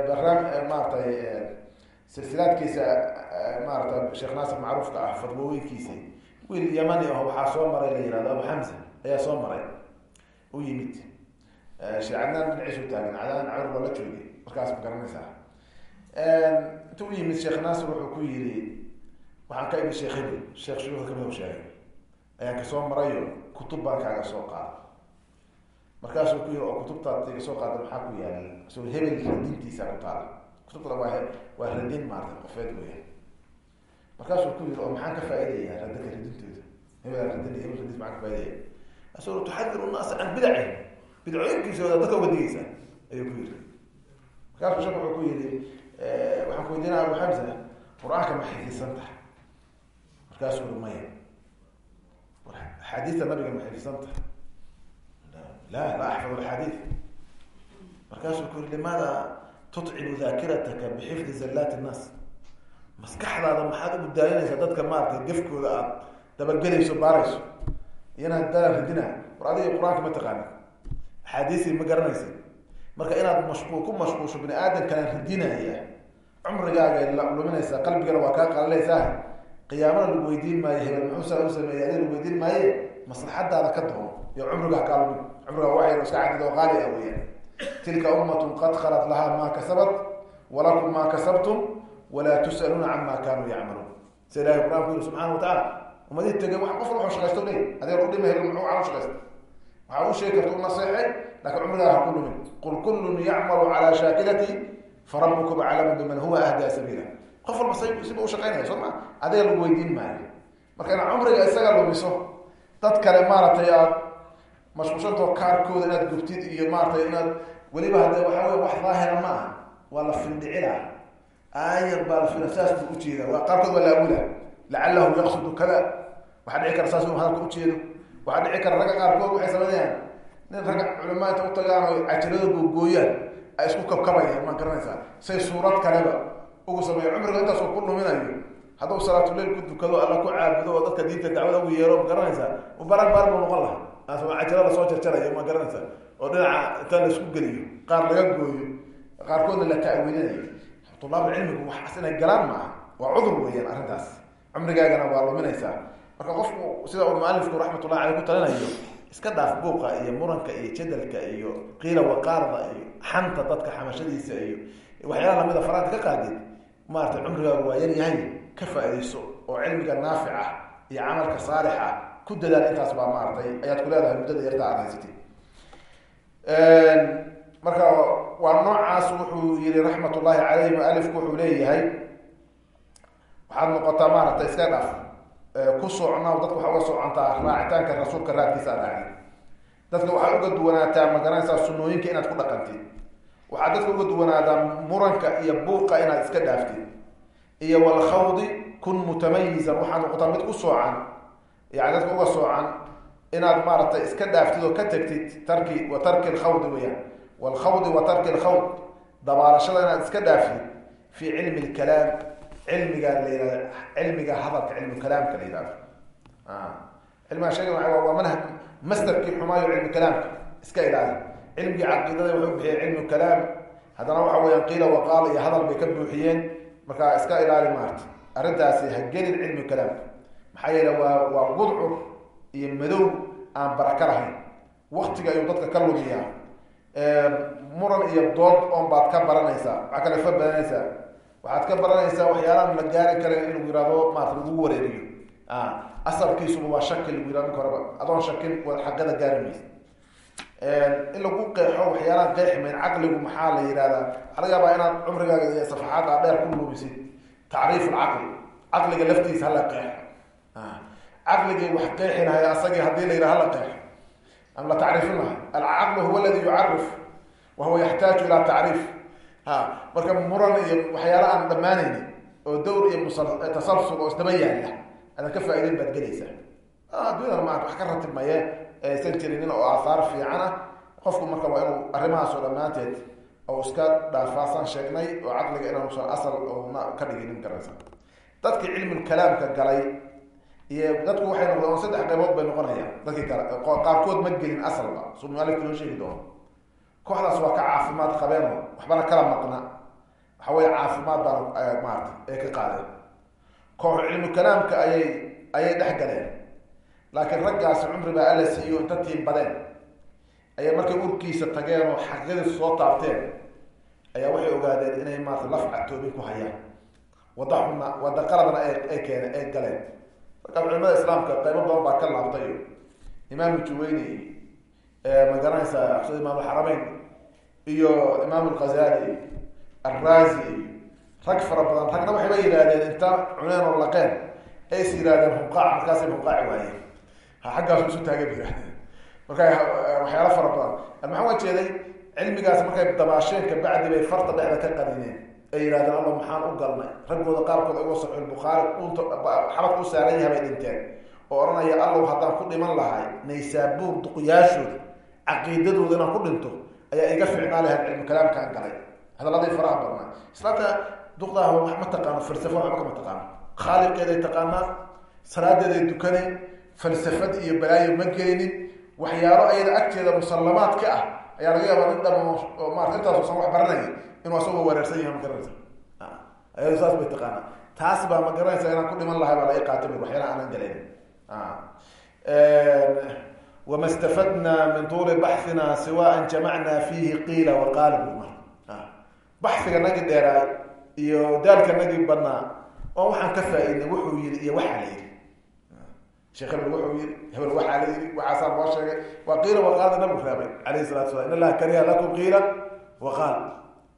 barnaam maaratay silsilaadkiisa maarata sheekh naasir macruufka ah fadwooyinkiisa wiil yamani aho waxaa soo maray la yihahdo abu xamsa ayaa soo maray. U yimid. Shee cadnaan dhinaciisu taagan. Cadaan cawr baa la joogay. Markaas ma garanaysaa. Inta u yimid sheekh naasir wuxuu ku yiri waxaan ka imi sheekh hebel sheekh shuyuuka ka mid u sheegay. Ayaan ka soo marayo kutub baan kaaga soo qaada markaasuu ku yiri oo kutubtaad iga soo qaada maxaa ku yaalla so hebel radintiisa ku taala kutubtana waa waa radin maarata qofeed weya markaasuu ku yiri oo maxaan ka faaidaya radinka radintooda hebel radin hebel radin maxaan ka faaidaya asoo tuxadiru nnaasa can bidaci bidcooyinkiisooda dadka uga digaysa ayuu ku yiri markaasuu sheek wuxuu ku yiri waxaan ku weydiinaya abu xamsa qur'aanka ma xifdisan tahay markaasuu uri maya. Axaadiista nabiga ma xifdisan tahay la la axfad axaadiid markaasuu ku yiri limaada tutcibu daakirataka bixifdi zallaati nnaas maskaxdaada maxaad ugu daayinaysaa dadka maaragtay gefkooda aad dabagelayso baarayso iyana dalan ridina war adiga qur'aanka ma taqaani axaadiisii ma garanaysa marka inaad mashquul ku mashquulsho bini aadamkana ridinaya cumrigaagay luminaysaa qalbigana waa kaa qalinaysaa qiyaamana lagu weydiin maayo hebel muxuusa u sameeyay adiga lagu weydiin maaye maslaxadaada ka doono iyo cumrigaa kaa lumin cumrigaa wax yar iska cadid oo qaali ah weyaan tilka ummatun qad khalat lahaa maa kasabat walakum maa kasabtum walaa tus'aluuna cama kanuu yacmaluun. Sida ilahay qur'aan ku yiri subxana watacaala umadii tegay wax qof wuxuu shaqaysto leey adiga udhima hebel muxuu u shaqaysta waxaa u sheegi karta u laakiin cumrigaa ku lumin qul kullun yacmalu calaa shaakilati farabukum aclamu biman huwa ahdaa sabiila qof walba say siba ushaqaynaya soo ma adiga lagu weydiin maayo marka inaad cumriga isaga lumiso dad kale maaragtay aad mashquulshantoo kaarkooda inaad gubtid iyo maaratay inaad weliba hadde waxaa wey wax daahira ma aha waa la findhicila aayar baa la fila saas buu ujeeda waa qaarkood waa la awila lacalahu yaqsudu kada waxaa dhici kara saas inu hadalka ujeedo waxaa dhici kara ragga qaarkood waxay samaynayaan nin ragga culamaa inta u tagaan oo cajalada googooyaan ay isku kabkabayaan maan garanaysaa. Say suurad kaleba ugu sameeya cumriga intaasoo ku luminayo hadduu salaatuleil ku dukado alla ku caabudo oo dadka diinta dacwada ugu yeero ma garanaysaa? Baran baar buu noqon lahaa. Cajalo la soo jarjarayo ma garanaysaa? Oo dhinaca inta la isku geliyo qaar laga gooyo qaarkoodna la ta'wiilinayo tulaab cilmigu waxaas inay galaan maaha. Waa cudur weeyaan arrintaas. Cumrigaagana waa luminaysaa marka qofku sida uu mualifku raxmatullahi caleyh ku talinayo iska dhaaf buuqa iyo muranka iyo jadalka iyo qiila waqaarda iyo xanta dadka xamashadiisa iyo waxyaala lamida faraanta ka qaadid maarata cumrigaagu waa yar yahay ka faa-idayso oo cilmiga naafic ah iyo camalka saalix ah ku dadaal intaas baa maaratay ayaad ku leedahay muddada yarta aad haysatay marka waa noocaas wuxuu yihi raxmat ullahi caleyh mualifku wuxuu leeyahay waxaad noqotaa maaragtay iska dhaaf ku socna dadka waxaa uga socontaa raacitaanka rasuulka raadkiisa raaci dadka waxaad uga duwanaataa ma garanaysaa sunooyinka inaad ku dhaqantid. Waxaad dadka uga duwanaataa muranka iyo buuqa inaad iska dhaaftid. Iyo walkhawdi kun mutamayizan waxaad noqotaa mid ku soocan yani dadka uga soocan inaad maaragtay iska dhaaftid oo ka tagtid tarki wa tarki lkhawdi weyaan walkhawdi wa tarki lkhawd dabaalashada inaad iska dhaaftid fi cilmi lkalaam cilmiga la cilmiga hadalka cilmu kalaamka la yihahdo cilmiga sheega waa manhaj masterkii xumaayo cilmu kalaamka. Iska ilaali. Cilmigii caqiidada wuxuu bixiyey cilmu kalaam. Haddana waxa weyaan qiila waqaal iyo hadal bay ka buuxiyeen. Markaa iska ilaali maarta. Arrintaasi ha gelin cilmu kalaamka maxaa yeele waa waa gudcur iyo madow aan baraka lahayn. Waktiga ayuu dadka ka lumiyaa. Muran iyo dood oon baad ka baranaysaa. Waxaa kale fa badanaysaa waxaad ka baranaysaa waxyaalaan la gaari karan in lagu yihahdo maarata lagu wareeriyo. Asalkiisuba waa shaki lagu yihahdo ninka horeba. Adoon shakin xaqada gaari maysa. In lagu qeexo waxyaalaan qeexi mayn caqligu maxaa la yihahdaa waxaa laga yaabaa inaad cumrigaaga iyo safaxaada dheer ku luubisid tacriif alcaqli caqliga laftiisa hala qeexo. Caqligii wax qeexi lahay asagii haddii la yidhaha hala qeexo. Ama la tacriifin lahay alcaqlu huwa aladi yucarif wa huwa yaxtaaju ilaa tacriif ha marka muran iyo waxyaala aan dhammaanayni oo dawr iyo tasalsul oo isdaba yaalla aadan ka faa'ideyn baad gelaysaa. Adduunyada maanta wax ka ratib maye aysan jirinin oo aahaar fiican ah qofku marka waa inuu arrimahaas oo dhammaanteed oo iska dhaafaasaan sheegnay oo caqliga inaanusan asal oona ka dhiginin garanaysa dadkii cilmul kalaamka galay iyo dadku waxay noqdeen saddex qaybood bay noqonayaan. Dadkii kale qaarkood ma gelin asalba suu mualifku noo sheegi doono kooxdaas waa ka caafimaad qabeeno waxbana kala maqna. Waxa weye caafimaad baan maarata ay ka qaadeen koox cilmu kalaamka ayay ayay dhex galeen. Laakiin raggaasi cumri baa alla siiyo inta tiimbadeen ayay markay urkiisa tageen oo xaqiiqadiisa soo taabteen. Ayaa waxay ogaadeen inay maarata laf catoobin ku hayaan. Wada xuna wada qaladna ay keene ay galeen. Marka culimada islaamka qaybo badan baa ka laabtay. Imaamu juweyni ma garanaysaa sida imaam alxarameyn iyo imaam alghazali alrazi rag fara badan ragna waxayba yidhahdeen inta cuneen oo laqeen ay is yidhahdeen hunqaac markaasay hunqaaci waayeen. Xaggaasu isu taagay ba yidhahdeen marka waxyaalo fara badan. Maxaa waa jeeday cilmigaas markay dabaasheen kabacdi bay farta dhexda ka qadineen. Ay yidhahdeen alla maxaan u galnay. Raggooda qaarkood ayagoo saxiix bukhaari unta u saaran yahay bay dhinteen. Oo odhanaya allow haddaan ku dhiman lahay naysaabuur duqyaashooda caqiidadooda inaan ku dhinto ayaa iga ficnaa lahayd cilmu kalaamkaan galay. Hadaladii faraha badnaa. Islaamta duqdaah ma taqaano falsafo waxba kama taqaano. Khaaliqeeday taqaanaa salaadeeday dukaneen falsafad iyo balaayo ma gelinin waxyaalo ayada agteeda musallamaad ka ah ayaa laga yaabaa nin dham oo maarata intaasosan wax baranaya inuu asagoo wareersan yahay ma garanaysa. Ayado saas bay taqaanaa. Taas baa ma garanaysa inaan ku dhiman lahay baa laga qaata bir waxyaala aanan galayn wma stafadna min tuuli baxina siwa an jamacna fiihi qiila waqaala buma baxiga nagi dheeraay iyo daalka nagi badnaa oo waxaan ka faa-idnay wuxuu yihi iyo waxaa la yihi sheekh hebel wuxuu yihi hebel waxaa la yihi waxaasaa loo sheegay waa qiila waqaalda nabigu raabay alayhi salatu salam in allaha kariha lakum qiila waqaal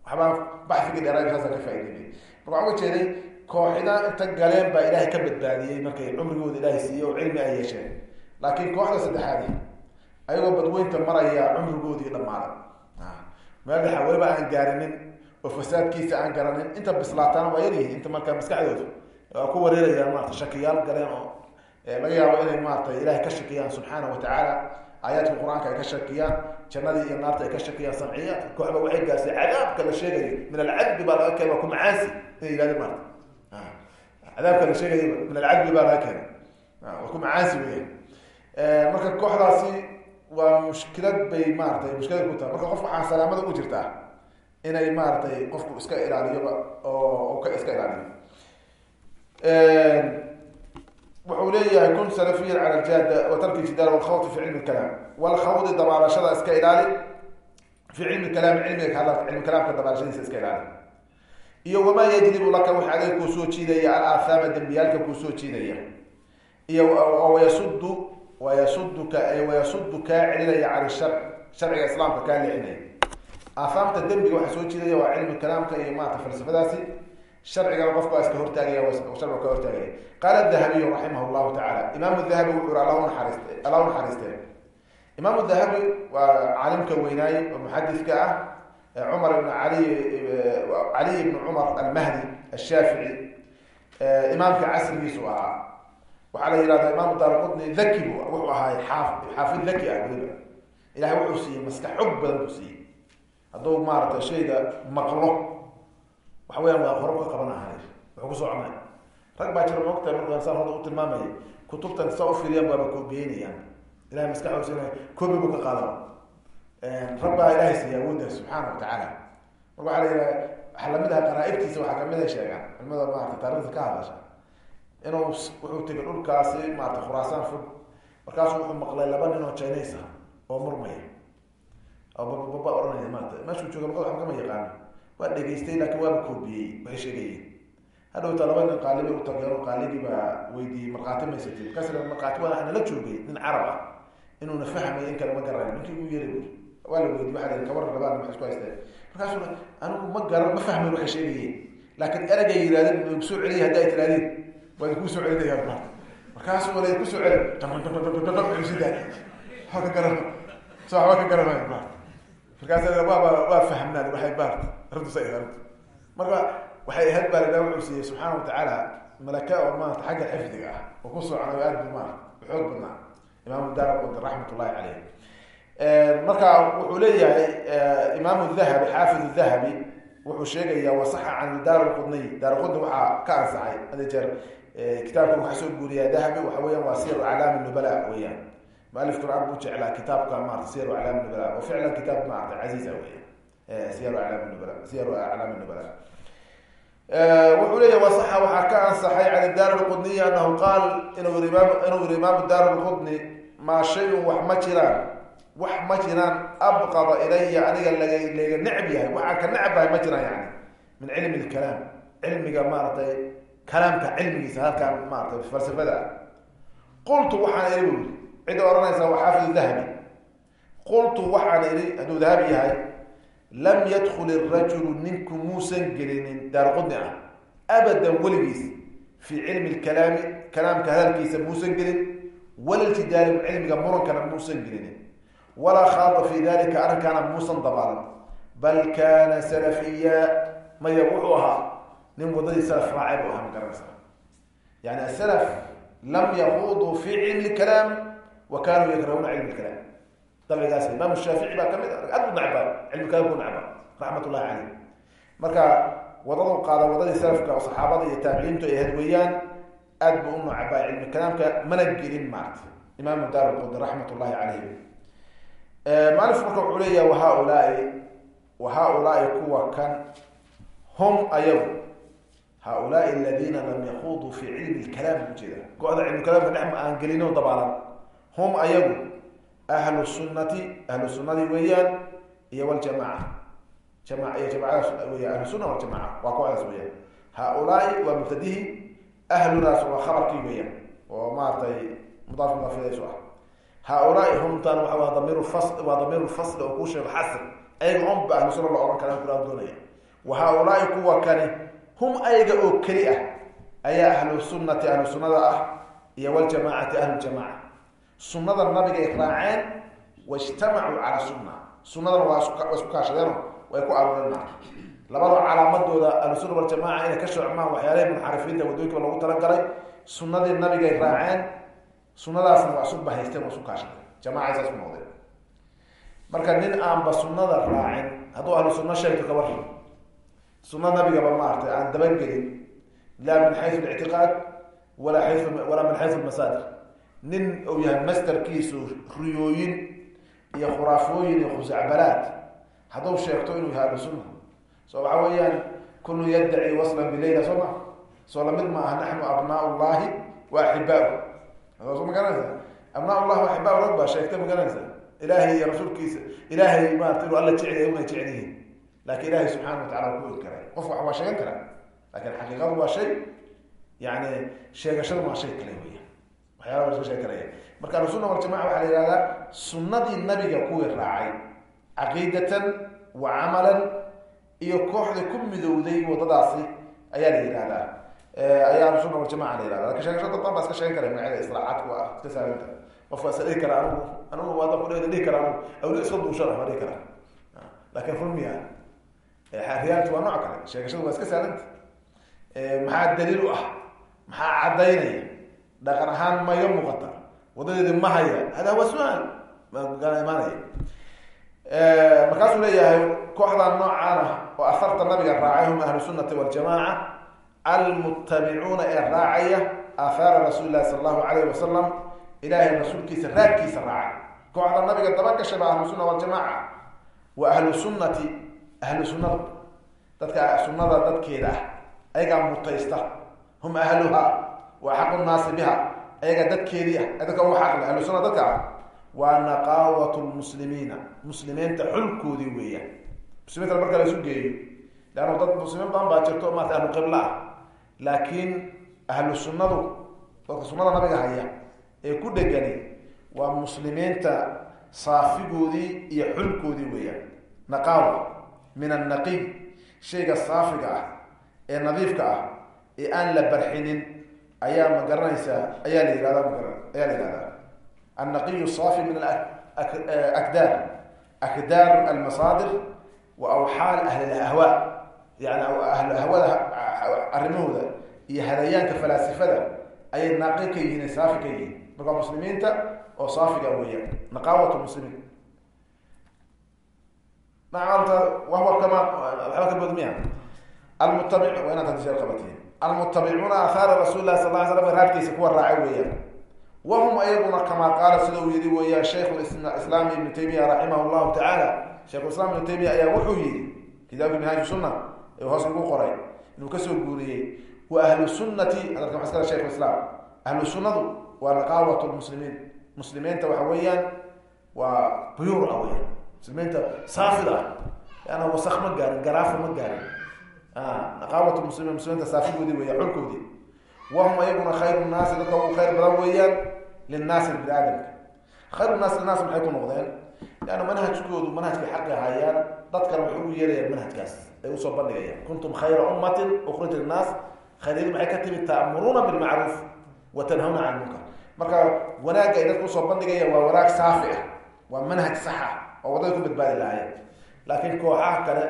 waxbaa baxigii dheeraay saasa ka faa-idnay marka waxaa uga jeeday kooxida inta galeen baa ilaahay ka badbaadiyey markay cumrigooda ilaahay siiyey oo cilmi ay yeesheen laakiin kooxda saddexaadi ayagoo badweynta maraya cumrigoodii dhammaaday meel dhexa weliba aan gaarinin oo fasaadkiisa aan garanin. Inta bislaataana waa yaryihiin inta markaa maskaxdooda waa ku wareerayaan maarata shakiyaal galeen oo laga yaabo inay maarata ilahay ka shakiyaan subxaana wa tacaala. Aayaadka qur'aanka ay ka shakiyaan jannadii iyo naarta ay ka shakiyaan samciyaadka kooxba waxay gaarsiy cadaabka la sheegayo min alcadbi baa laga keena ku macaasi inay yihahdeen maarata cadaabka la sheegaya min alcadbi baa laga keenay. Waa ku macaansi weya marka kooxdaasi waa mushkilad bay maaratay mushkilad ku tahay marka qofka waxaa salaamada u jirtaa inay maaratay qofku iska ilaaliyoba oo ka iska ilaaliyo. Wuxuu leeyahay kun salafiyan cala ljada wa tarki jidaal walkhawdi fi cilmi lkalaam walkhawdi dabaalashada iska ilaali fi cilmi kalaam cilmiga kahadla cilmi kalaamka dabaalashadiisa iska ilaali. Iyo wamaa yajlibu laka wax adeeg kuu soo jiidaya alaahaama dembiyaalka kuu soo jiidaya. Iyo wayasudu wayasuduka wayasudu kaa celinaya cala shar sharciga islaamka kaa leexinaya aahaamta dembiga waxaa soo jiidaya waa cilmi kalaamka iyo maarata falsafadaasi sharcigana qofka waa iska hortaagaya sharciga ka hortaagaya qaala dahabiyu raximah llahu tacala imaamu dahabi wuxuu unaxariist alla unaxariistee imaamu dahabi waa caalimka weynaaye oo muxadidka ah cumar ibn ali caliy ibn cumar almahdi ashaafici imaamka casrigiisu ahaa waxaa la yihahdaa imaamu daarqutni dhaki bu wuxuu ahaay xaaf xaafid dhaki ah weliba ilahay wuxuu siiyey maskax xog badan buu siiyey. Hadduu maarata shayga maqlo waxa weyaan waa horo ka qaban ahay wuxuu ku soconay rag baa jira moogta markaa saan hadda u tilmaamaya kutubtan saa ufiriyaan baaba koobiyeynayaan ilahay maskaxu siina koobi buu ka qaada rag baa ilahay siiya awooddaas subxaana wa marka waxaa la yidhaha waxaa la mid aha qaraa-ibtiisa waxaa ka mid a sheegaan. Culimada maarata taarikhda ka hadasha inuu wuxuu tegay dhulkaasi maarata khuraasaan fog. Markaasuu wuxuu maqlay laba nin oo chines ah oo murmaya. Oo bababa ohanaya maarata meeshuu jooga luqada waxba kama yaqaano waa dhegeystay laakiin waaba koobiyey waxay sheegayeen hadhowta laba nin qaalibi u tageen qaaligii baa weydiiyey markhaati maysatid markaas markhaati waa nala joogay nin carab ah inuuna fahmay in kale ma garanayo ninkii uu yeeri buri waa la weydiy waa la kabar rabaan wax isku haysteen markaasuu anigu ma garan ma fahmayn waxay sheegayeen. Laakiin eragay yirahdeen ku soo celiya haddi ay tirahdeen waa idin ku soo celinaya ma markaasuu wala ku soo celi sida waa ka garan. So waxba ka garanaya ma markaas waa fahmnaan waxay baart arrintus ay arrintu marka waxay ahayd baa lilah wuxuu siiyey subxaana watacaala malaka oo maarata xagga xifdiga ah oo ku socnay aad bu maarata xoog badnaa. Imaamu daaraqudi raxmat ullahi caleyh marka wuxuu leeyahay imaamu dahabi xaafid dahabi wuxuu sheegaya wasaxa can daar qudniy daar waxaa ka ansaxay hada jeer kitaabka waxaa soo guuriyaa dahabi waxa weeyaan waa sir aclaam nubala weyaan mualifku aad buu jeclaa kitaabka maarata siyar aclaam nubala oo ficlan kitaab maarata casiiza weyan siyar aclaam nubala siyar aclaam nubala. Wuxuu leeyahy wasaxa waxaa ka ansaxay can daar lqudniy anahu qaal inuu imaam inuu yiri imaamu daar lqudni maa shayun wax ma jiraan wax ma jiraan abqada ilaya aniga laga laga necb yahay waxaan ka necbahay ma jiraan yani min cilmi lkalaam cilmiga maaratay kalaamka cilmigiisa halkaan maaratay falsafada. Qultu waxaan iri bu yiri cidda odhanaysa dahabi. Qultu waxaan iri hadduu dahabi yahay lam yadkul irajulu ninku muusan gelinin daarqudni ah. Abadan weligiis fii cilmi lkalaami kalaamka hadalkiisa muusan gelin. Walaltidaali cilmiga murankana muusan gelinin. Walaa khaada fi dalika arrinkaana muusan dabaalan. Bal kana salafiya maya wuxuu ahaa nin wadadii salaf raacay bu ahaa ma garanaysa. Yani asalaf lam yaquuduu fi cilmi kalaam wa kanuu yakrahuna cilmi lkalaam dabcigaas imaam shaafici baa ka mid a aad u nacba cilmi kalaam ku nacba raxmat ullahi caleyh marka wadadu qaada wadadii salafka oo saxaabada iyo taabiciintu ay ahayd weeyaan aad bu u nacba cilmi kalaamka mana gelin maarta imaamu daar qudi raxmat ullahi caleyh maalif marka kuwa kan hum ayagu haulaai aladiina lam yakuuduu fi cilmi lkalaam ujeeda go-da cilmi kalaamka dhex aan gelino dabaalan hum ayagu ahlu sunnati ahlu sunnadii weeyaan iyo waljamaca jama iyo jamacadaas weya ahlu sunna waljamaca waa kuwadaas weeyaan haulaai waa mubtadihi ahludaas waa khabarkii weeyaan oo maaratay mudaaf mudaafidaysu ah haulaai humtan waa damiir fas waa damiir fasl oo kuu sheego xasr ayaga on ba ahlu sunna la ohan kara doonaya wa haulaai kuwa kani hum ayaga oo keli ah ayaa ahlu sunnati ahlu sunnada ah iyo waljamacati ahluljamaca sunnada nabiga ay raaceen waijtamacuu cala sunna. Sunnadana waa isku kaashadeeno way ku arooreen labada calaamadooda ahlusunna waljamaca inay ka shoocmaan waxyaalahi munxarifiinta waddooyinka lagu talagalay sunnadii nabigay raaceen sunadaasna waa isu bahaysteen waa isu kaashadeen. Jamaca saas ku noqdeen. Marka nin aanba sunnada raacin hadduu ahlu sunno sheegto kabar sunna nabigaba maartay aan dabagelin laa min xayu lictiqaad walaa min xayu lmasaadir nin uu yahay masterkiisu riyooyin iyo khuraafooyin iyo khusacbalaad hadduu sheegto inuu yahay ahlusunna so waxa weeyaan kullu yaddaci waslan bileyla soo ma? Soo la mid ma aha naxnu abnaa llahi wa axibaa so ma garanaysa? Abnaa llah wa axibaa rag baa sheegtay ma garanaysa? Ilaahay iyo rasuulkiisa ilaahay maarata inuu alla jecel una jecel yihiin laakin ilahay subxaana wa tacala ku inkaray qof wax waa sheegan karaa laakiin xaqiiqadu waa shay yani sheegashadu waa shay kale weya waxyaala la iska sheeg karaya marka ahlusuna waljamaca waxaa la yihahdaa sunnadii nabiga kuwii raacay caqiidatan wa camalan iyo kooxda ku midowday wadadaasi ayaa la yihahdaa ayaa ahlusuna waljamaca la yihahda laakiin sheegasho dadban baa iska sheegan karaya magacyada islaacaadku ah iska saalinta qofka iska dhihi kara anigu anigu waada ku dhihi kara anigu awli waa kara reality waa nooc kale sheegashadu waa iska saalanta maxaa daliil u ah maxaa caddaynaya dhaqan ahaan ma iga muuqata wadadeedi ma haya hada waa su'aal maa imaanaya markaasuu leeyahay kooxdan noocaana oo asarta nabiga raacay hum ahlu sunati waljamaca almutabicuuna ee raacaya aahaara rasuuli lahi sala allahu alayh wasalam ilahay rasuulkiisa raadkiisa raacay kooxda nabiga dabagashay baa ahlu sunna waljamaca wa ahlu sunnati ahlu sunnada dadka sunnada dadkeeda ah ayagaa mutaysta hum ahluha wa axaqu nnaasi biha ayagaa dadkeedii ah dadka ugu xaqle ahlu sunna dadka ah waa naqaawat lmuslimiina muslimiinta xulkoodii weeyaan muslimiinta marka la isu geeyo leanna dad muslimiin badan baa jirto maarata ahlu qibla ah laakiin ahlu sunnadu dadka sunnada nabiga haya ee ku dhegani waa muslimiinta saafigoodii iyo xulkoodii weeyaan naqaawa min annaqiy shayga saafiga ah ee nadiifka ah ee aan la barxinin ayaa ma garanaysaa ayaa la yihahda magar ayaa la yihahdaa annaqiy saafi min akdaar akdaar almasaadir wa awxaal ahli lahwa yani ahlu ahwada arrimahooda iyo hadayaanka falaasifada ayay naaqi ka yihiin saafi ka yihiin marka muslimiinta oo saafiga weeyaan naqaawat muslimiin nacamta wahwa kama waxba ka bood miya almutabic waa inaad hadisheer qabatiin almutabicuuna ahaara rasuuli lahi sal ly slam raadkiisa kuwa raacay weeyaan wahum ayaguna kamaa qaala sida uu yihi weeyaan shaykhu islaam ibnu taymiya raximah llahu tacaala shaykhu islam ibnu taymiya ayaa wuxuu yihi kitaabki minhaaj sunna ee hoos ugu qoray inuu ka soo guuriyey wa ahlu sunnati hadalka maxa iskale shaykhu islaam ahlu sunnadu waa naqaawat lmuslimiin muslimiinta waxa weeyaan waa buyuur ah weyaan muslimiinta saafida ah yaana wasak ma gaarin garaafa ma gaarin naqaawat muslimiin muslimiinta saafigoodii weya xulkoodii wahum ayaguna khayru naasi dadka ugu khayr badan weeyaan linnaasi bini aadamka khayru naasi linaas maxay ku noqdeen leanna manhajkoodu manhajkay xaqi hayaan dadkana waxay ugu yeerayaan manhajkaas ay u soo bandhigayaan kuntum khayra ummatin ukhrij linnaas khayryadu maxay ka timid ta'muruuna bilmacruuf wa tanhawna can munkar marka wanaagga ay dadka u soo bandhigayaan waa wanaag saafi waa manhaj sax oo waddada ku badbaadi lahaayeen. Laakiin kooxaha kale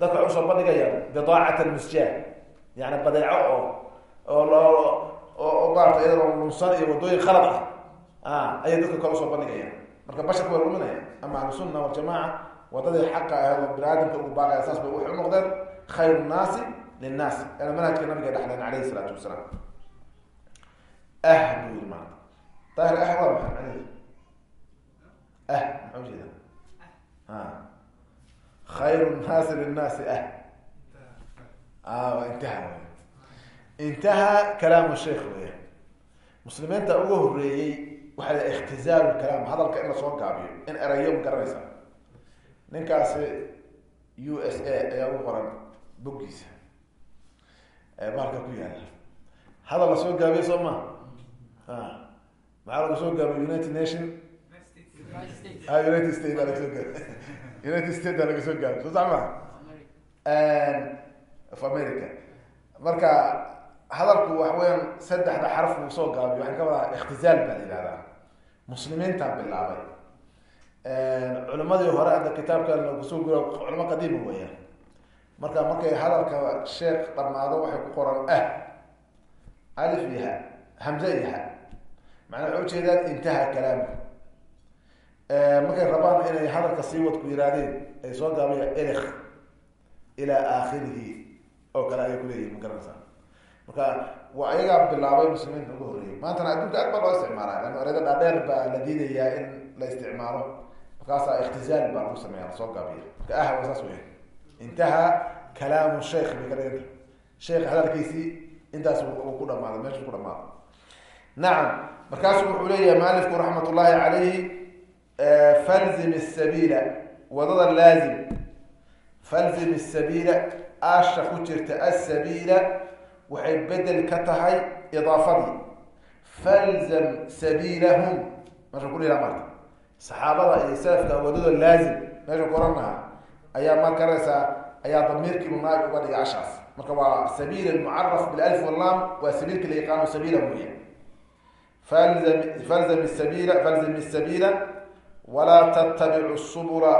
dadka waxay u soo bandhigayaan bidaacat almisjaa yani badeeco oo oo maarata iyadoo lunsan iyo wadooyin khalad ah. Ayay dadka kale u soo bandhigayaan. Marka basharka way luminaya ama ahlusunna waljamaca wadadii xaqa aheed oo bini aadamka ugu baaqaya saas bay waxay unoqdeen khayru nnaasi linnaas yaana manhajka nabiga dhexleen alayhi isalaatu wasalaam. Ah buu yiri maanta daahir ah waa ah maxaa khayru nnaasi linnaasi ah. Waa intaha wey intaha. Kalaamu sheikh weya muslimiinta ugu horeeyey waxaa la ikhtizaalu kalaam hadalka in la soo gaabiyo in erayo ma garanaysa. Ninkaasi u s a ayaa ugu qoran boggiisa. Bahalka ku yaalla hadal la soo gaabiyo soo ma? A maxaa laga gaabiyo united nation united state aa laga soo gaabi united state laga soo gaabi soo sax maa of america. Marka hadalku waxa weyaan saddexda xaraf uu soo gaabiyo. Waxaan ka wadaa ikhtizaal baa la yihahdaa muslimiintaa bilaabay. Culimadii hore hadda kitaabka lagu soo guro culimo qadiima weeyaan marka markay hadalka sheekh dhamaado waxay ku qoran ah. Alif iyo ha hamze iyo ha. Macnaa waxay ujeedaan intaha kalaam markay rabaan inay hadalka sii wadku yihaahdeen ay soo gaabiya elik ilaa aakhirihi oo kale ayay kuleeyihin ma garanaysaa marka waa ayagaa bilaabay muslimiinta ugu horreeyay. Maantana adduunka aad baa loo isticmaalaa lan ereyada dhaadheer baa la diidayaa in la isticmaalo. Markaasaa ikhtizaal baa lagu sameeya la soo gaabiya. Marka ah waa saas wey intaha kalaamu sheikh bay ka dhiganta sheekh hadalkiisii intaas uu ku dhamaaday meeshu ku dhamaaday nacam markaasuu wuxuu leeyahay maalifku raxmat ullahi calayhi falzim sabiila waddada laazim falzim sabiila aasha ku jirta asabiila waxay bedel ka tahay idaafadii falzam sabiilahum meesha ku dhiraa marka saxaabada iyo salafka waddada laazim meesha ku oran lahaa ayaa markaraysaa ayaa damiirkiibu naag uga dhigay ashaas marka waa sabiil mucaraf bilf walaam waa sabiilka la yaqaano sabiila weya falzam falzam sabiila falzam sabiila walaa tattabicu subula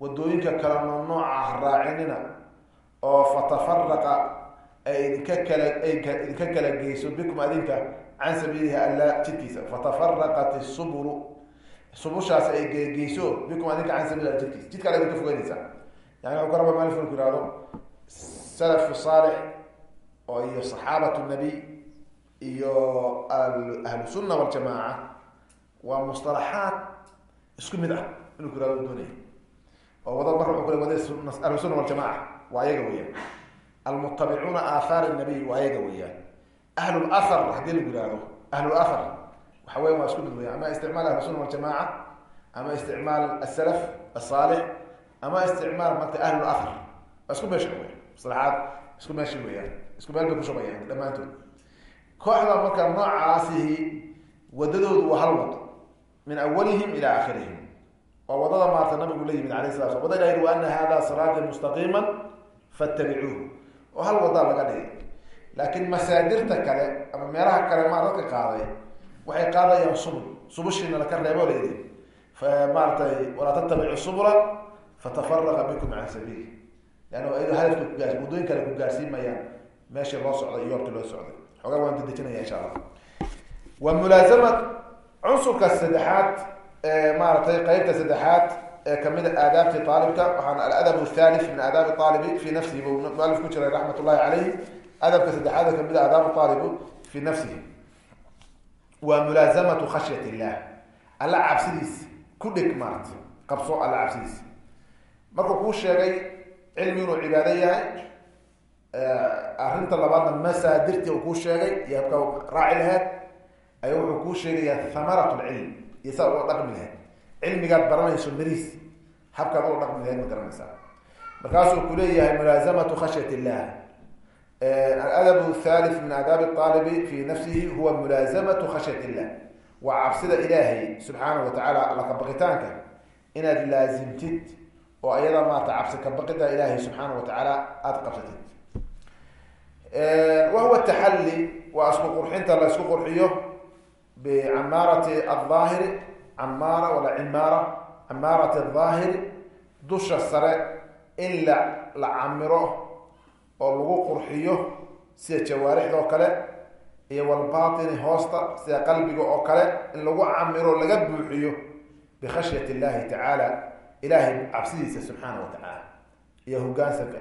waddooyinka kala mamnuuca raacinina oo fatafaraqa ay idinka kala idinka kala geyso bikum adinka can sabiilihi alla jidkiisa. Fatafaraqat isubulu subushaas ay gegeyso bikum adinka can sabiili alla jidkiisa. Jidka ala idinka fogeynaysa yani wuxuu ka raba maalifku ku ihahdo salafu saalix oo iyo saxaabatu nabiy iyo ahlu waljamaaca waa mustalaxaat isku mid ah inuu ku ihahdo doonaya oo wada mar wuxuu kule wada ahlu sunna waljamaca waa ayaga weeyaan. Almutabicuuna aathaar nabiy waa ayaga weeyaan. Ahlu lahar haddii lagu yihahdo ahlu lahar waxa weya isku mid weyan ama isticmaal ahlu sunna waljamaca ama isticmaal asalaf asaalix ama isticmaal marta ahlu lahar waa isku meesha wey maslaxaad isku meeshi weeyaan. Isku meel bay kushubayaan dhammaantood. Kooxda marka noocaasihi wadadoodu waa hal wado min awalihim ila aakhirihim waa waddada maarta nabigu la yimid alayh sala slam wada ilahi ana hada siraati mustaqiima fattabicuuhu oo hal wadaa laga dhigay. Laakiin masaadirta kale ama meelaha kale maa dadka qaaday waxay qaadayaan subul. Subushiina laka reebo layidhi maaratay walaa tattabicu subula fatafaraqa bikum can leanna ayado hadafka kugaarsi waddooyin kale ku gaarsiin mayaan meeshii loo socday iyo yoorkii loo socday. Xoogaa waan dadejinaya insha allah. Wa cunsurka saddexaad maaratay qeybta saddexaad ee ka mid aadaabti aalibka waxaan aladab thalith min aadaabi aalibi fi nafsihi bu mualif ku jiray raxmat ullahi caleyh adabka saddexaad ee ka mid a aadaab aalibu fi nafsihi. Waa mulaazamatu khashyat illah alla cabsidiisa ku dheg maarata qabso alla cabsidiisa markuu kuu sheegay cilmi inuu cibaado yahay arrinta labaadna masaadirtii uu kuu sheegay iyo habka raaci laheed ayaa wuxuu kuu sheegayaa thamarat lcilm iyo saa ula dhaqmi laheyd cilmigaad baranayso mariis habkaad ula dhaqmi laheyd ma garanaysaa. Markaasuu ku leeyahay mulaazamatu khashyat illah aladab thalith min aadaabi aalibi fi nafsihi huwa mulaazamatu khashyat illah waa cabsida ilaahay subxaanahu watacaala alla kabaqitaanka inaad laazimtid oo ayada maarata cabsi kabaqida ilaahay subxaanahu watacaala aada qabsatid. Wahuwa taxalli waa isku qurxinta la isku qurxiyo bicamaarati aldaahiri camaara wala cimaara camaarati aldaahiri dusha sare in la la camiro oo lagu qurxiyo sida jawaarixda oo kale iyo walbaatini hoosta sida qalbiga oo kale in lagu camiro laga buuxiyo bikhashyat illahi tacaala ilahay cabsidiisa subxaana wa tacaala iyo hogaansanka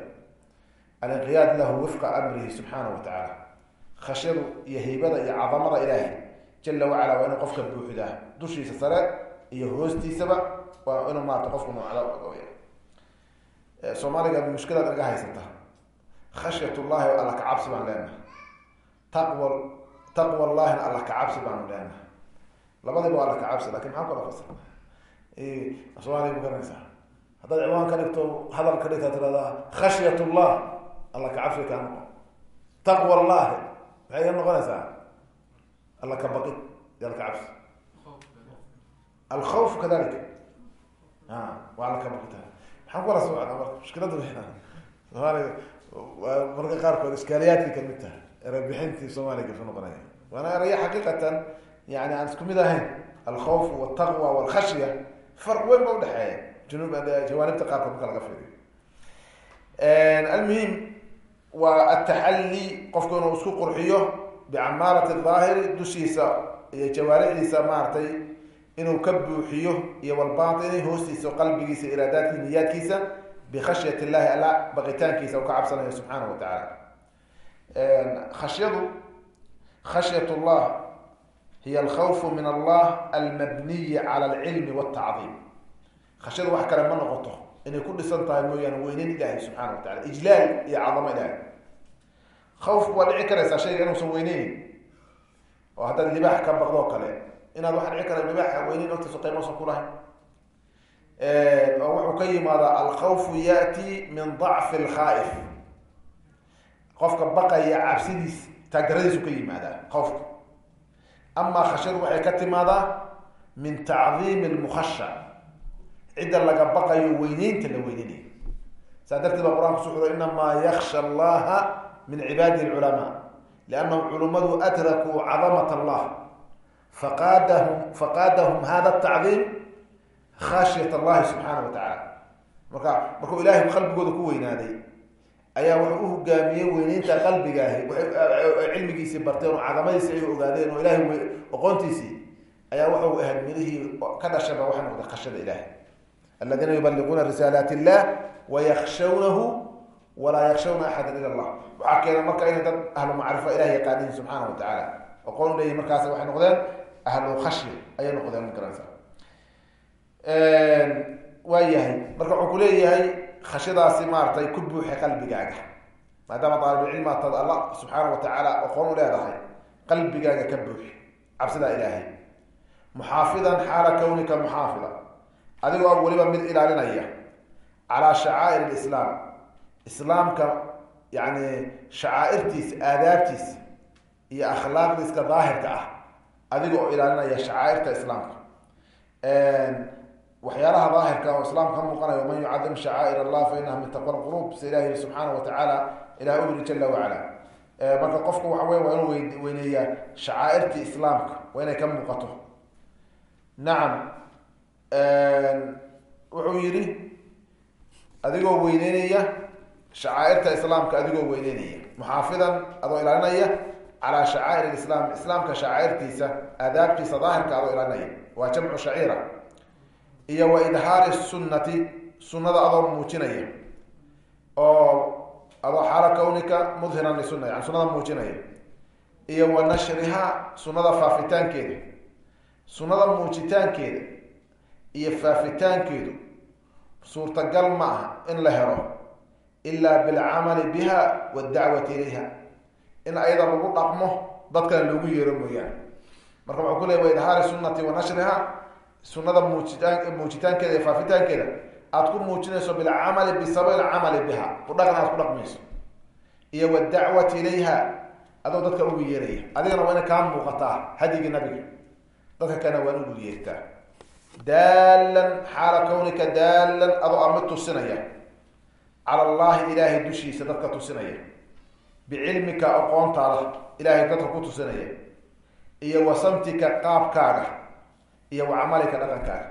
alinqiyaad lahu wifqa amrihi subxaana wa tacaala khashyadu iyo haybada iyo cadamada ilaahay jala wacala waa inuu qofka buuxdaa dushiisa sare iyo hoostiisaba waa inuu maarata qofku noocda soomaaliga mushkilaad naga haysata? Khashyat llahi alla kacabsi baan leenahay. Taqwa taqwa llahina alla kacabsi baanu leenahay. Labadiba waa alla kacabsi laakiin maxaa kala fasira soomaaliya ma garanaysaa? Haddaad ciwaan ka dhigto hadal ka dhigta tirahdaa khashyat llah alla kacabsi kaa noqon. Taqwa llahi maxay ka noqonaysaa alla ka baqid iyo alla kacabsi alkhawf kadalika waa alla ka baqita maxaan ku wala socnaa marka mushkilada soomaaliga marka qaarkood iskaaliyaadkii ka mid tahay. Erebixintii soomaaliya kasu noqonaya. Waana eraya xaqiiqatan yani aan isku mid ahayn. Alkhawf waltaqwa walkhashya farq weyn ba udhexeeya junub jawaanibta qaarkood marka laga fiiriyo. Almuhim waa ataxalli isku qurxiyo bicamaarati daahiri dushiisa iyo jawaarixdiisa maaragtay inuu ka buuxiyo iyo walbaatini hoostiisa qalbigiisa iraadaadkiisa niyaadkiisa bikhashyat illahi alla baqitaankiisa u ka cabsanayo subxaana wa tacaala. Khashyadu khashyat llah hiy alkhawfu min allah almabniyi cala alcilmi waltacdiim khashyadu wax kale ma noqoto inay ku dhisan tahay mooyaane weyneyn ilaahay subxana wa tacala ijlaal iyo cadamo ilaahay khawfku waa dhici karaysaa shayga inuusan weyneynin oo haddaad libaax ka baqdoo kale inaad waxaa dhici kara libaaxa weyneyn ogtiisa qaymosan ku lahayn oo wuxuu ka yimaadaa alkhawfu yati min dacfi alkhaaif qofka baqaya cabsidiis taagaradiisu ka yimaadaa khawfka amaa khashyadu waxay ka timaadaa min tacdiimi lmukhasha cidda laga baqayo weyneynta la weyneynayo saa darteed baa qur'anka kusu xuro inamaa yaksha allaha min cibaadihi lculamaa liannahum culummadu adrakuu cadamat allah faqaadahum faqaadahum hada tacdiim khashyat allahi subxaana wa tacaala marka markuu ilaahay qalbigooda ku weynaaday ayaa wuxuu u hogaamiyey weyneynta qalbigaahi cilmigiisii barteen oo cadamadiisi ay ogaadeen oo ilahay aqoontiisii ayaa wuxuu ahayd midihii ka dhashaba waxa noqday khashada ilahay aladiina yubaliguuna risaalaat illah walaa yakshawna axada ila allah waxaa keena marka inay dad ahlu macrifo ilah yaqaaniin subxaana wa tacaala aqoon leeyihiin markaas waxay noqdeen ahlu khashya ayay noqdeen magaranaysa waa yahay marka wuxuu kuleeyahay khashyadaasi maaratay ku buuxe qalbigaaga maadaama daalibulcilmi ataad alla subxaana wa tacaala aqoon u leedahay qalbigaaga ka buuxi cabsidaa ilaahay muxaafidan xaala kawnika muxaafida adigoo weliba mid ilaalinaya calaa shacaa'ir lislaam islaamka yani shacaairtiisa aadaabtiisa iyo akhlaaqdiiska daahirka ah adiga oo ilaalinaya shacaairta islaamka. Waxyaalaha daahirka oo islaamka ka muuqanayo man yucadim shacaa'ir allah fa inaha min taqwa lqulub sida ilahi subxaana wa tacaala ilah u yiri jala wacala marka qofku waxa wey waa inuu weyneeyaa shacaairtii islaamka waa inay ka muuqato. Nacam wuxuu yidhi adigoo weyneynaya shacaairta islaamka adigoo weyneynaya. Muxaafidan adoo ilaalinaya calaa shacaa'ir lislaam islaamka shacaairtiisa aadaabtiisa daahirka adoo ilaalinaya waa jamcu shaciira. Iyo wa idhaari sunnati sunnada adoo muujinaya. Oo adoo xaala kawnika mudhiran lisuna yani sunada muujinaya. Iyo wa nashriha sunnada faafitaankeeda. Sunnada muujitaankeeda iyo faafitaankeedu suurtagal ma aha in la helo ilaa bilcamali biha waddacwati ilayha. In ayada lagu dhaqmo dadkana loogu yeero mooyaane. Marka wuxuu ku leey wa idhaari sunnati wa nashriha sunada muujitaan muujitaankeeda iyo faafitaankeeda. Aada ku muujinayso bilcamali bisababi lcamali biha. Ku dhaqan aad ku dhaqmayso. Iyo wadacwati ilayha adoo dadka ugu yeeraya. Adigana waa inay kaa muuqataa hadyigii nabiga. Dadka kalena waa in ugu yeertaa. Daalan xaala kawnika daalan adoo a mid tusinaya cala allahi ilaahay dushiisa dadka tusinaya. Bicilmika aqoontaada ilaahay dadka ku tusinaya. Iyo wasamtika qaabkaaga. Iyo wacamalika dhaqankaaga.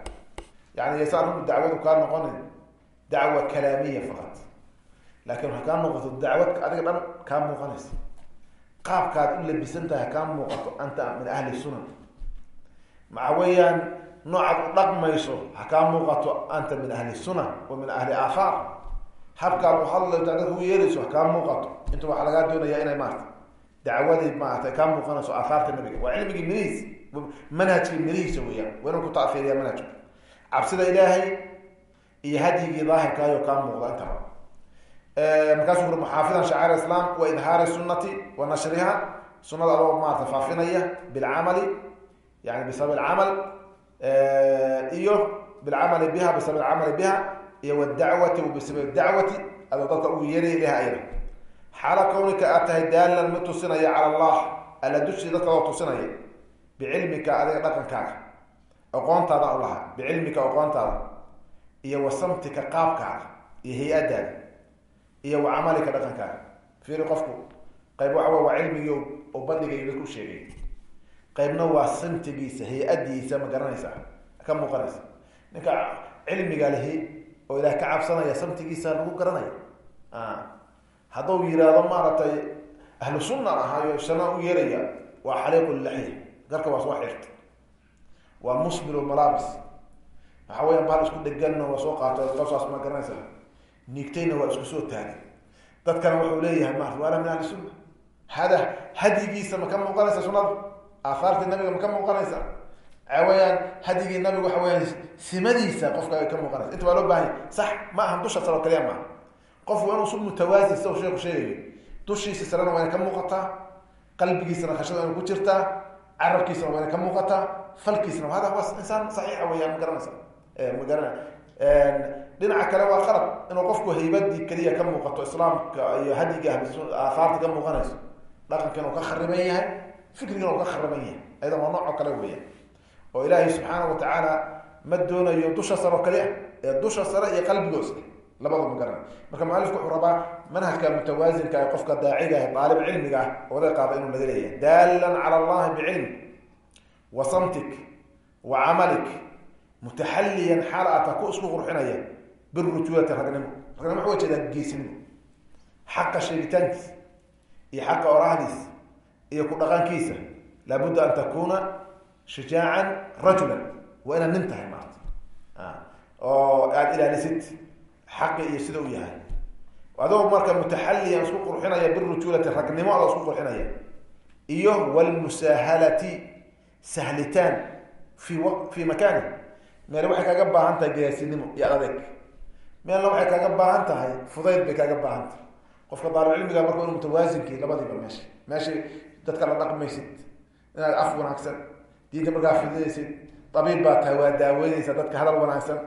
Yani yasaan rubu dacwadu kaa noqonin dacwa kalaamiya faqad laakin waxay kaa noqoto dacwad adiga dhan kaa muuqanaysa. Qaabkaad u labisan tahay kaa muuqato anta min ahli sunan. Maxa weeyaan noocaad u dhaqmayso ha kaa muuqato anta min ahli sunan wa min ahli aahaar habkaad u hadlayto dadka u yeerayso ha kaa muuqato. Inta waxaa lagaa doonaya inay maarata dacwadii maarata kaa muuqanayso aahaarta nabiga waa cilmigii mirihiis manhajkii mirihiisa weeyaan. Waa inuu ku taafiriya manhajka. Cabsida ilaahay iyo hadyigii daahirkaayo kaa muuqda intaba markaasuu uri muxaafidan shacair islaam wa idhaari sunnati wa nashriha. Sunada adoo maarata faafinaya bilcamali yani bisabab alcamal iyo bilcamali biha bisabab alcamali biha iyo wdacwati bisabab dacwati dadka ugu yeeraya ilaha ayada xaala kawnika aad tahay daalan mid tusinaya cala allah alla dushii dadka adoo tusinaya. Bicilmika adiga dhaqankaaga aqoontaada u lahaa bicilmika aqoontaada iyo wasamtika qaabkaaga iyo hay'adaada iyo wa camalika dhaqankaaga. Fiiri qofku qayb waxa waa cilmigii u bandhigay dadku sheegay. Qaybna waa samtigiisa hay'adiisa ma garanaysaa ka muuqanaysa. Ninka cilmiga lehi oo ilaah ka cabsanaya samtigiisa lagu garanaya. Hadduu yihahdo maaragtay ahlu sunnan ahaayo shana u yeeraya waa xaliiqu laxya garka waa soo xirta. Waa musbil malabis waxa weya baal isku dheganna waa soo qaato qasaas ma garanaysa. Niigtayna waa isku soo taagay. Dadkana wuxuu leeyahay maarata waala min ahli sunna hada hadyigiisa ma ka muuqanaysa sunada aahaartii nabiga ma ka muuqanaysa waxa weyaan hadyigii nabiga waxa weyaan simadiisa qofka ay ka muuqanaysa inta waa loo bahanya sax ma ahan dusha saro kaliya maaha qofku waa inuu su mutawaasin sida sheeku sheegayo dushiisa sarena waa inay ka muuqataa qalbigiisana khashada waa inay ku jirtaa carabkiisana waa inay ka muuqataa falkiisna hada waa insaan saxiixa weyaan ma garanaysa. Ma garana dhinaca kale waa qalab inuu qofku haybadii keliya ka muuqato islaamka iyo hadyiga aahaarta ka muuqanayso. Dhaqanka inuu ka khariban yahay fikriga inuu ka khariban yahay. Ayada waa nooco kale weeyaan oo ilaahay subxaana wa tacaala ma doonayo dusha sare oo kaliya ee dusha sare iyo qalbigoosa labada ma garana marka mualifku wuxuu rabaa manhajka mutawaasinka ee qofka daaciga ah aalib cilmiga ah laga qaada inuu laga leeyahay daalan cala allahi bicilmi wa samtik wa camalik mutaxalliyan xaal ata ku isku qurxinaya birujuulati ragnimo ragnimo waxa jeedaa geesinimo. Xaqa sheegitaankiisa iyo xaqa orahdiisa iyo ku dhaqankiisa laabudda an takuna shujaacan rajulan waa inaad nin tahay maarta oo aada ilaalisid xaqi iyo sida u yahay adoo marka mutaxalliyan isku qurxinaya birujuulati ragnimo adoo isku qurxinaya iyo wlmusaahalati sahlitaan fi fi makaani meel waxay kaaga baahan tahay gaasinimo iyo adeeg meelna waxay kaaga baahan tahay fudayd bay kaaga baahan tahay qofka daalibcilmiga marka inu mutawaasinkii labadiiba meesha meesha dadka la dhaqmaysid inaad af wanaagsan diinka markaa fidinaysid dabiib baa tahay waa daaweynaysa dadka hadal wanaagsan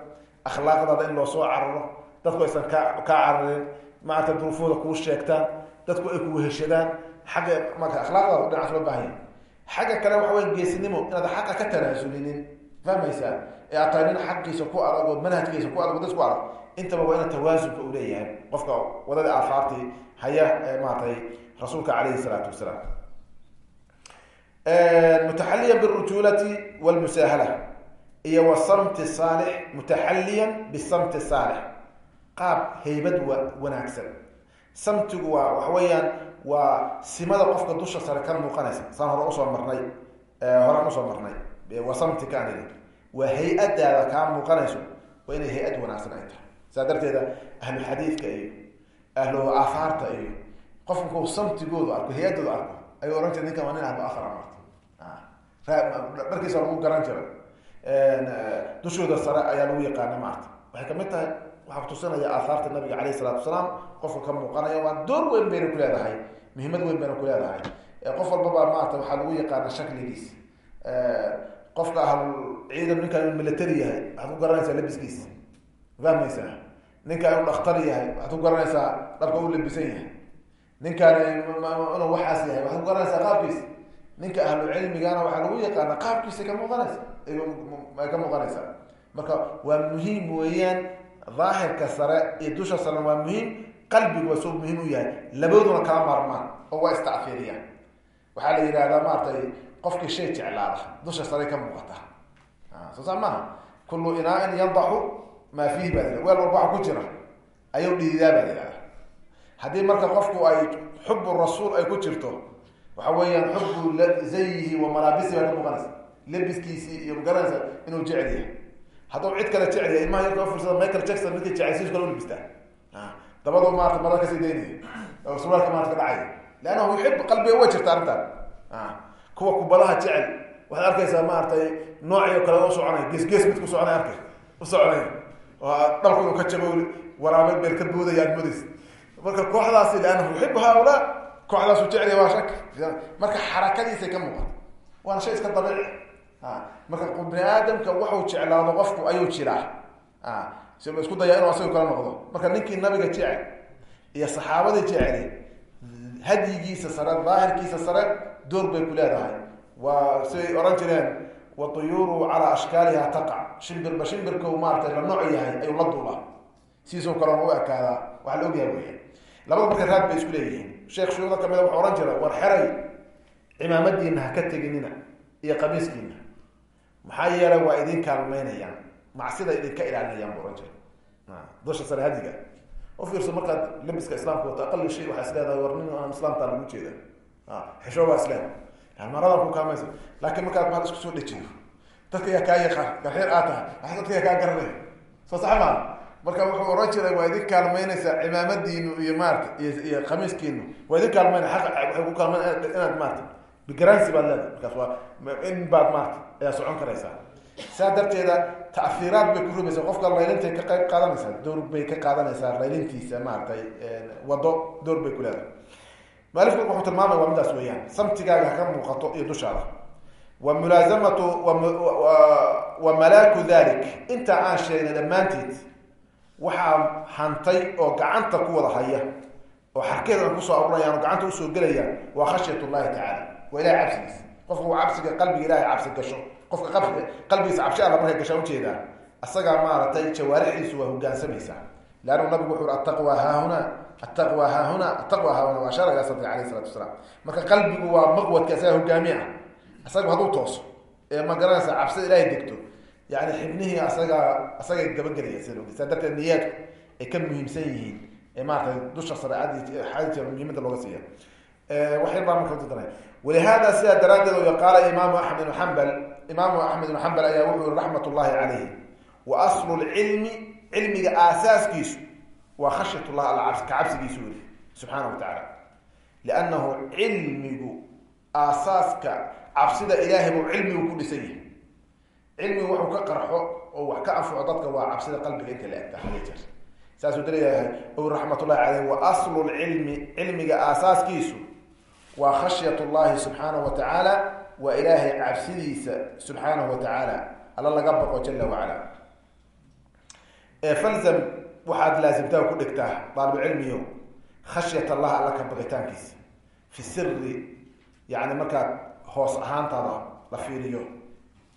akhlaaqdaada in loo soo cararo dadku aysan ka cararin maarata duruufooda kuu sheegtaan dadku ay kuweheshadaan xagga marka akhlaaqdaada dhinacaas loo baahanya xagga kale waxa wey geesinimo inaad xaqa ka tanaasulinin fahmaysaa? Ee aad tahay nin xaqiisa ku adag oo manhajkiisa ku adag dadku adag intaba waa ina tawaasunka uu leeyahay. Qofka waddada aahaartii haya ee maratay rasuulka calayhi salaatu wasalaam mutaxaliyan birujuulati wlmusaahala iyo wasamti saalix mutaxaliyan bisamti saalix. Qaab haybad wa wanaagsan. Samtigu waa waxa weeyaan waa simada qofka dusha sare ka muuqanaysa. Saan hore u soo marnay. Horaan u soo marnay. Wasamti kaanid waa hay'adaada kaa muuqanayso waa inay hay'ad wanaagsan ay tahay. Saa darteeda ahlu xadiidka iyo ahlu aahaarta iyo qofku samtigoodu arko hay'adoodu arko ayuu ohan ninkan waa nin ahlu dharkiisa lagu garan jiray dushooda sare ayaa lagu yaqaana maarta waxay ka mid tahay waxaa kutusinaya aahaarta nabiga caleyh isalaatu wasalaam qofka ka muuqanaya waa door weyn bayna ku leedahay muhiimad weyn bayna ku leedahay qof walbaba maarata waxaa lagu yaqaana shakligiisa qofka ahl ciidan ninkaan inuu military yahay waxaad ku garanaysaa labiskiisa fahmaysaa ninkaan inuu dhakhtar yahay waxaad ku garanaysaa dharka u labisan yahay ninkaan inuu waxaas yahay waxaad ku garanaysaa qaabkiisa ninka ahlu cilmigana waxaa lagu yaqaana qaabkiisa ka muuqanaysa ay ka muuqanaysaa marka waa muhiim weeyaan daahirka sare iyo dusha sare waa muhiim qalbigu waa soo muhiim u yahay labadooduna kala maarmaan oo waa istacfiiriyaan. Waxaa la yidhahdaa maaratay qofkii shay jeclaada dusha sare ka muuqata. Soo saa maaha? Kullu inaain yandaxu maa fiihi baa la weel walba waxa ku jira ayuu dhiidaa baa la yihahda haddii marka qofku ay xubu rasuul ay ku jirto waxa weeyaan xubu zayihi wa malaabisi baa ka muuqanaysa labiskiisii iyo magaranaysa inuu jecel yahay. Hadduu cid kale jecel yahay ilmaha yarka ufirsada michael jackson midka jecel kale u labistaa dabado maarata mara ka sii daynaya oo maarata ka dhacaya leannahu yuxib qalbiga uga jirta arrintan. Kuwa kubadaha jecel. Waxaad arkaysaa maaragtay noocii kale u soconay. Gees gees mid ku soconay arkay. U soconay. Dhalku inuu ka jabo waraabe beel ka boodaya aad moodaysa marka kooxdaasi leannahu yuxibu haaulaa kooxdaasu jeclaya waa shak marka xarakadiisay ka muuqata waana shay iska dabiici. Marka bini aadamka waxuu jeclaado qofku ayuu jiraa. Si la isku dayaa inuu asaga kala noqdo. Marka ninkii nabiga jecel iyo saxaabadii jeceli hadyigiisa sare daahirkiisa sare door bay ku leedahay. Waa siday ohan jireen watuyuuru calaa ashkaaliha taqac shimbirba shimbirka maaratay la nooc yahay ayuu la duulaa. Siisoo kalena u ekaadaa waxaa la ogyahay labada marka raad bay isku leeyihiin sheekh shuuda kamida wuxuu ohan jira war xeray cimaamadiina ha ka teginina iyo qamiiskiina. Maxaa yeelay waa idin kaalmeynayaan macsida idinka ilaalinayaan bu ohan jira dusha sare hadiga. Ufiirso markaad labiska islaamka wato aqali shay waxaa is leedahay war nin aan islaamtaa lagu jeeda xisho waa isleeda maradan ku kaamaysa laakiin markaad maal isku soo dhejiyo dadka yaa kaa yaqaan garxeer aa tahay dadka yaa kaa garanay soo sax maa marka wuxuu oran jiray waa idin kaalmaynaysaa cimaamadiinu iyo maarata iyo khamiiskiinu. Waa idin kaalmayna aq waxay ku kaalmayn inaad maarata bigaransi baad leedahay. Markaas waa in baad maarata ayaa socon karaysaa saa darteeda ta'fiiraad bay ku rumaysaa. Qofka laylintay ka qayb qaadanaysaa door bay ka qaadanaysaa laylintiisa maaratay wado door bay ku leedahay. Mualifku wuxuu tilmaamaya waa midaas weeyaan. Samtigaaga haka muuqato iyo dushaada. Wa mulaasamatu wa malaaku dalik inta aan sheegnay dhammaanteed waxaa hantay oo gacanta ku wada haya oo xarkeedan ku soo aruranayaan oo gacanta u soo gelayaan waa khashyat llahi tacaala waa ilahay cabsigiisa. Qofka cabsiga qalbiga ilahay cabsi gasho. Qofka qalbigiisa cabshi alla markay gashaan u jeedaa asagaa maaragtay jawaarixdiisu waa hogaansamaysaa. Leannu nabigu wuxu ui attaqwa haahuna attaqwa haahuna attaqwa haahuna waa shaara ila sabti alayh isalatu wasalaam. Marka qalbigu waa maqwadka asagaa hogaami ah. Asaga hadduu tooso ee ma garanaysa cabsida ilahay degto yani xibnihii asagaa asagay dabagelaya sida og saa darteed niyaadku ay ka muhiimsan yihiin ee maaratay dusha xadita muhiimada looga siiya walihada sidaa daraaddeed o qaala imaamu axmed ibnu xambal imaamu axmed ibnu xambal ayaa wuxuu yihi raxmat ullahi calayhi wa aslu lcilmi cilmiga aasaaskiisu waa khashyat llah alla cabsi ka cabsigiisu weli subxaana wa tacaala liannahu cilmigu aasaaska cabsida ilaahay buu cilmigu ku dhisan yahay cilmigu wuxuu ka qarxo oo wax ka anfaco dadka waa cabsida qalbiga inta la egta hada jeer. Saasuu daleeyahay o raxmat ullahi caleyh wa aslu lcilmi cilmiga aasaaskiisu waa khashyat llahi subxaanahu wa tacaala waa ilaahay cabsidiisa subxaanahu wa tacaala alla laga baqo jala wacala falzam waxaad laasimtaa ku dhigtaa daalibcilmiyo khashyat allah alla ka baqitaankiisa. Fi siri yani markaad hoos ahaantaada la fiiriyo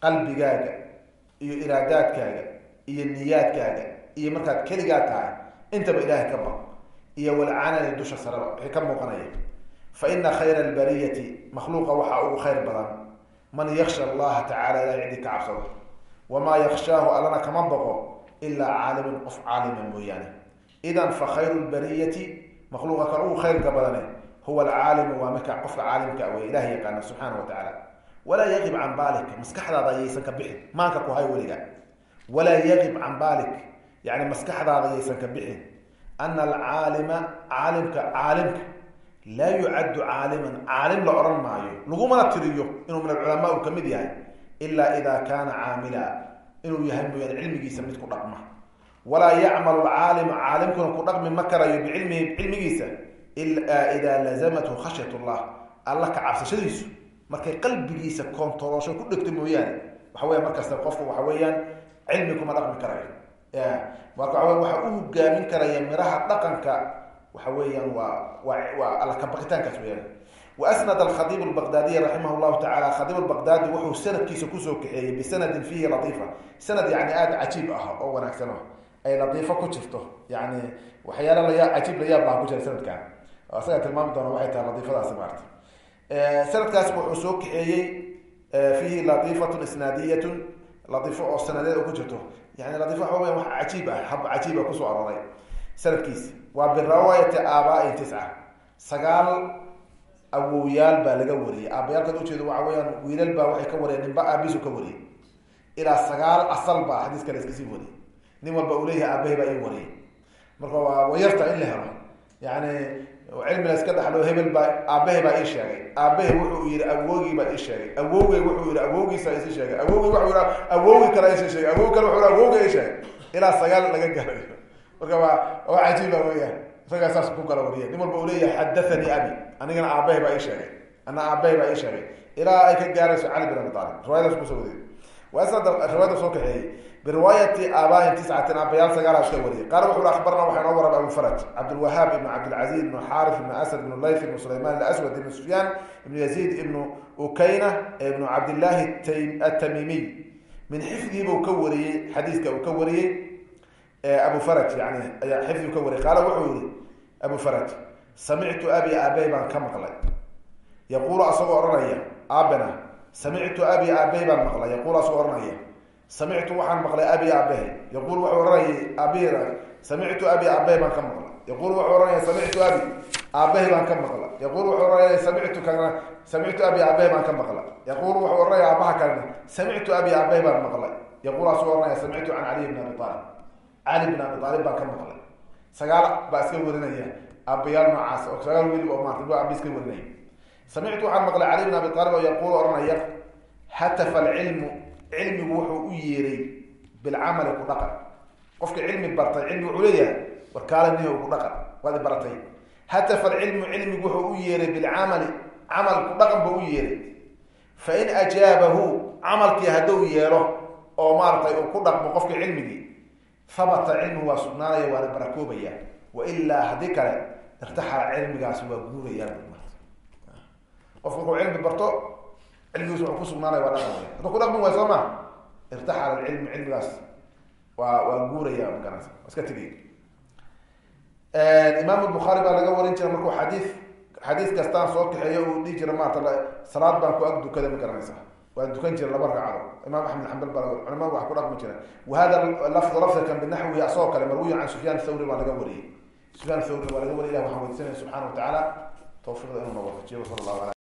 qalbigaaga iyo iraadaadkaaga iyo niyaadkaaga iyo markaad keligaa tahay intaba ilaahay ka baq iyo walcanani dusha sareba wixii ka muuqanaya fa ina khayra albariyati makhluuqa waxaa ugu khayr badan man yaksha allaha tacala ilahay cidii ka cabsado. Wamaa yakshaahu allana kama baqo ilaa caalimin qof caalima mooyaane. Idan fa khayru lbariyati makhluuqa kan ugu khayrka badane huwa alcaalimu waa marka qofka caalimka wey ilahay yaqaana subxaana wa tacaala walaa yaqib can baalika maskaxdaada ayaysan ka bixin maanka ku hay weliga. Walaa yaqib can baalik yani maskaxdaada ayaysan ka bixin. Ana alcaalima caalimka caalimka laa yucaddu caaliman caalim la odhan maayo. Lagumana tiriyo inuu min alculamaa u ka mid yahay ilaa idaa kaana caamila inuu yahay mooyaan cilmigiisa mid ku dhaqma. Walaa yacmalu alcaalimu caalimkuna ku dhaqmi ma karayo bicilmihi cilmigiisa ilaa idaa lazamathu khashyat llah alla ka cabsashadiisu markay qalbigiisa koontaroosho ku dhegto mooyaane. Waxa weya markasta qofku waxa weeyaan cilmi kuma dhaqmi karayo. Marka waa waxa u hogaamin karaya miraha dhaqanka waxa weeyaan waa waa waa alla kabaqitaankaas weyaan wasnad alkhadiib lbaqdaadiy raximah llahu tacala khadiib lbaqdaadi wuxuu sanadkiisa ku soo kaxeeyey bisanadin fiihi latiifa. Sanad yani aada cajiib ah oo wanaagsan ay latiifo ku jirto. Yani waxyaala laya cajiib layaab laha ku jira sanadkan. Asaga tilmaami doona waxay tahay latiifadaasi maarta sanadkaas wuxuu soo kaxeeyey fiihi latiifatun isnaadiyatun. Latiifo oo sanadeed ku jirto. Yani latiifo waxa weya wax cajiib ah hab cajiiba ku soo arooray sanadkiisa waa birawaayati aabaain tisca sagaal awowyaal baa laga wariyay aabayaalkaad ujeedo waxa weyaan wiilal baa waxay ka wariyeen ninba aabisu ka wariyay ilaa sagaal asal baa xadiiska la iska sii wariyay nin walba uu leeyahay baa ii wariyay marka waa wayarta in la helo. Yani cilmi la iska dhaxlo hebel baa aabahay baa ii sheegay. Aabahay wuxuu yihi awogii baa ii sheegay. Awogey wuxuu yihi awogiisa isi sheegay. Awogi yihi awogi kale isi sheegay. Awogi kale wuxuu awogi ii sheegay. Ilaa sagaal laga gaarayo marka waa waa cajiiba weyaan isagaa saas ku kala wariya nin walba uu leeyahay xadathanii abi. Anigana aabahay baa ii sheegay. Ana aabahay baa ii sheegay. Ilaa ay ka gaarayso cali bin abi taalib. Riwaayadaas ku soo wariy waasnada riwaayada soo kaxeeyey biriwaayati aabaahin tiscatin aabayaal sagaala iska wariyay qaala wuxu ui akhbarna waxaa noo warramay abu faraj cabdilwahaab ibnu cabdilcaziz ibnu xaarif ibnu asad ibnu layth ibnu sulayman alaswad ibnu sufyaan ibnu yaziid ibnu ukayna ibnu cabdillahi atamimiy min xifdii buu ka wariyey xadiiska uu ka wariyey abu faraj yani ayaa xifdigu ka wariyay qaala wuxuu yihi abu faraj samictu abi aabey baan ka maqlay yaquulu asagoo odhanaya aabena samictu abi aabey baan maqlay yaquulu asagoo samictu waxaan maqlay abi aabehe yaquul wuxuu ohanayay aabiheda samictu abi aabey baan ka maqlay yaquul wuxuu ohanaya samictu abi aabehe baan ka maqla yaquul wuxuu ohanaya samictu kana samictu abi aabehe baan ka maqla yaquul wuxuu ohanaya aabaha kalena samictu abi aabey baan maqlay yaquul asagoo ohanaya samictu can caliy bn abi aalib cali bin abi aalib baan ka maqlay sagaal baa iska warinaya aabayaal noocaas oo sagaal wiil oo maarta aba iska warinaya samictu waxaan maqlay cali bin abi aalib oo yaquul ohanaya hatafa cilmigu wuxuu u yeeray bilcamali ku dhaqan. Qofka cilmi bartay cilmi wuxuu leeyahay warkaala nih ku dhaqan waad baratay hatafa alcilmu cilmigu wuxuu u yeeray bilcamali camal ku dhaqan buu u yeeray. Fain ajaabahu camalkii hadduu yeelo oo maaratay uu ku dhaqmo qofka cilmigii habata cilmigu waa sugnaanaya waana barakoobaya. Wailaa haddii kale irtaxala cilmigaasi waa guuraya qofka markuu cilmi barto cilmigiis wuxuu kusugnaanaya waa dhaqmaya hadduu ku dhaqmi waay soo ma? Irtaxala alcilmu cilmigaas. Waa waa guuraya magaranaysa waa iska tegay imaam bukhaari baa laga warin jira markuu xadiis xadiis kastaan soo kaxeeyo uu dhihi jira maarata salaad baan ku ag dukada ma garanaysa. Waan dukan jira laba ragcado imaam axmed xambal baa culamada wax ku dhaqmi jira wahada lafdu lafdikan binaxwihi asagoo kale marwiy can sufyaan thawri baa laga wariyey. Sufyaan thawri baa laga wariyay ilah waxaan weydisanaya subxana wa tacaala tawfiiqda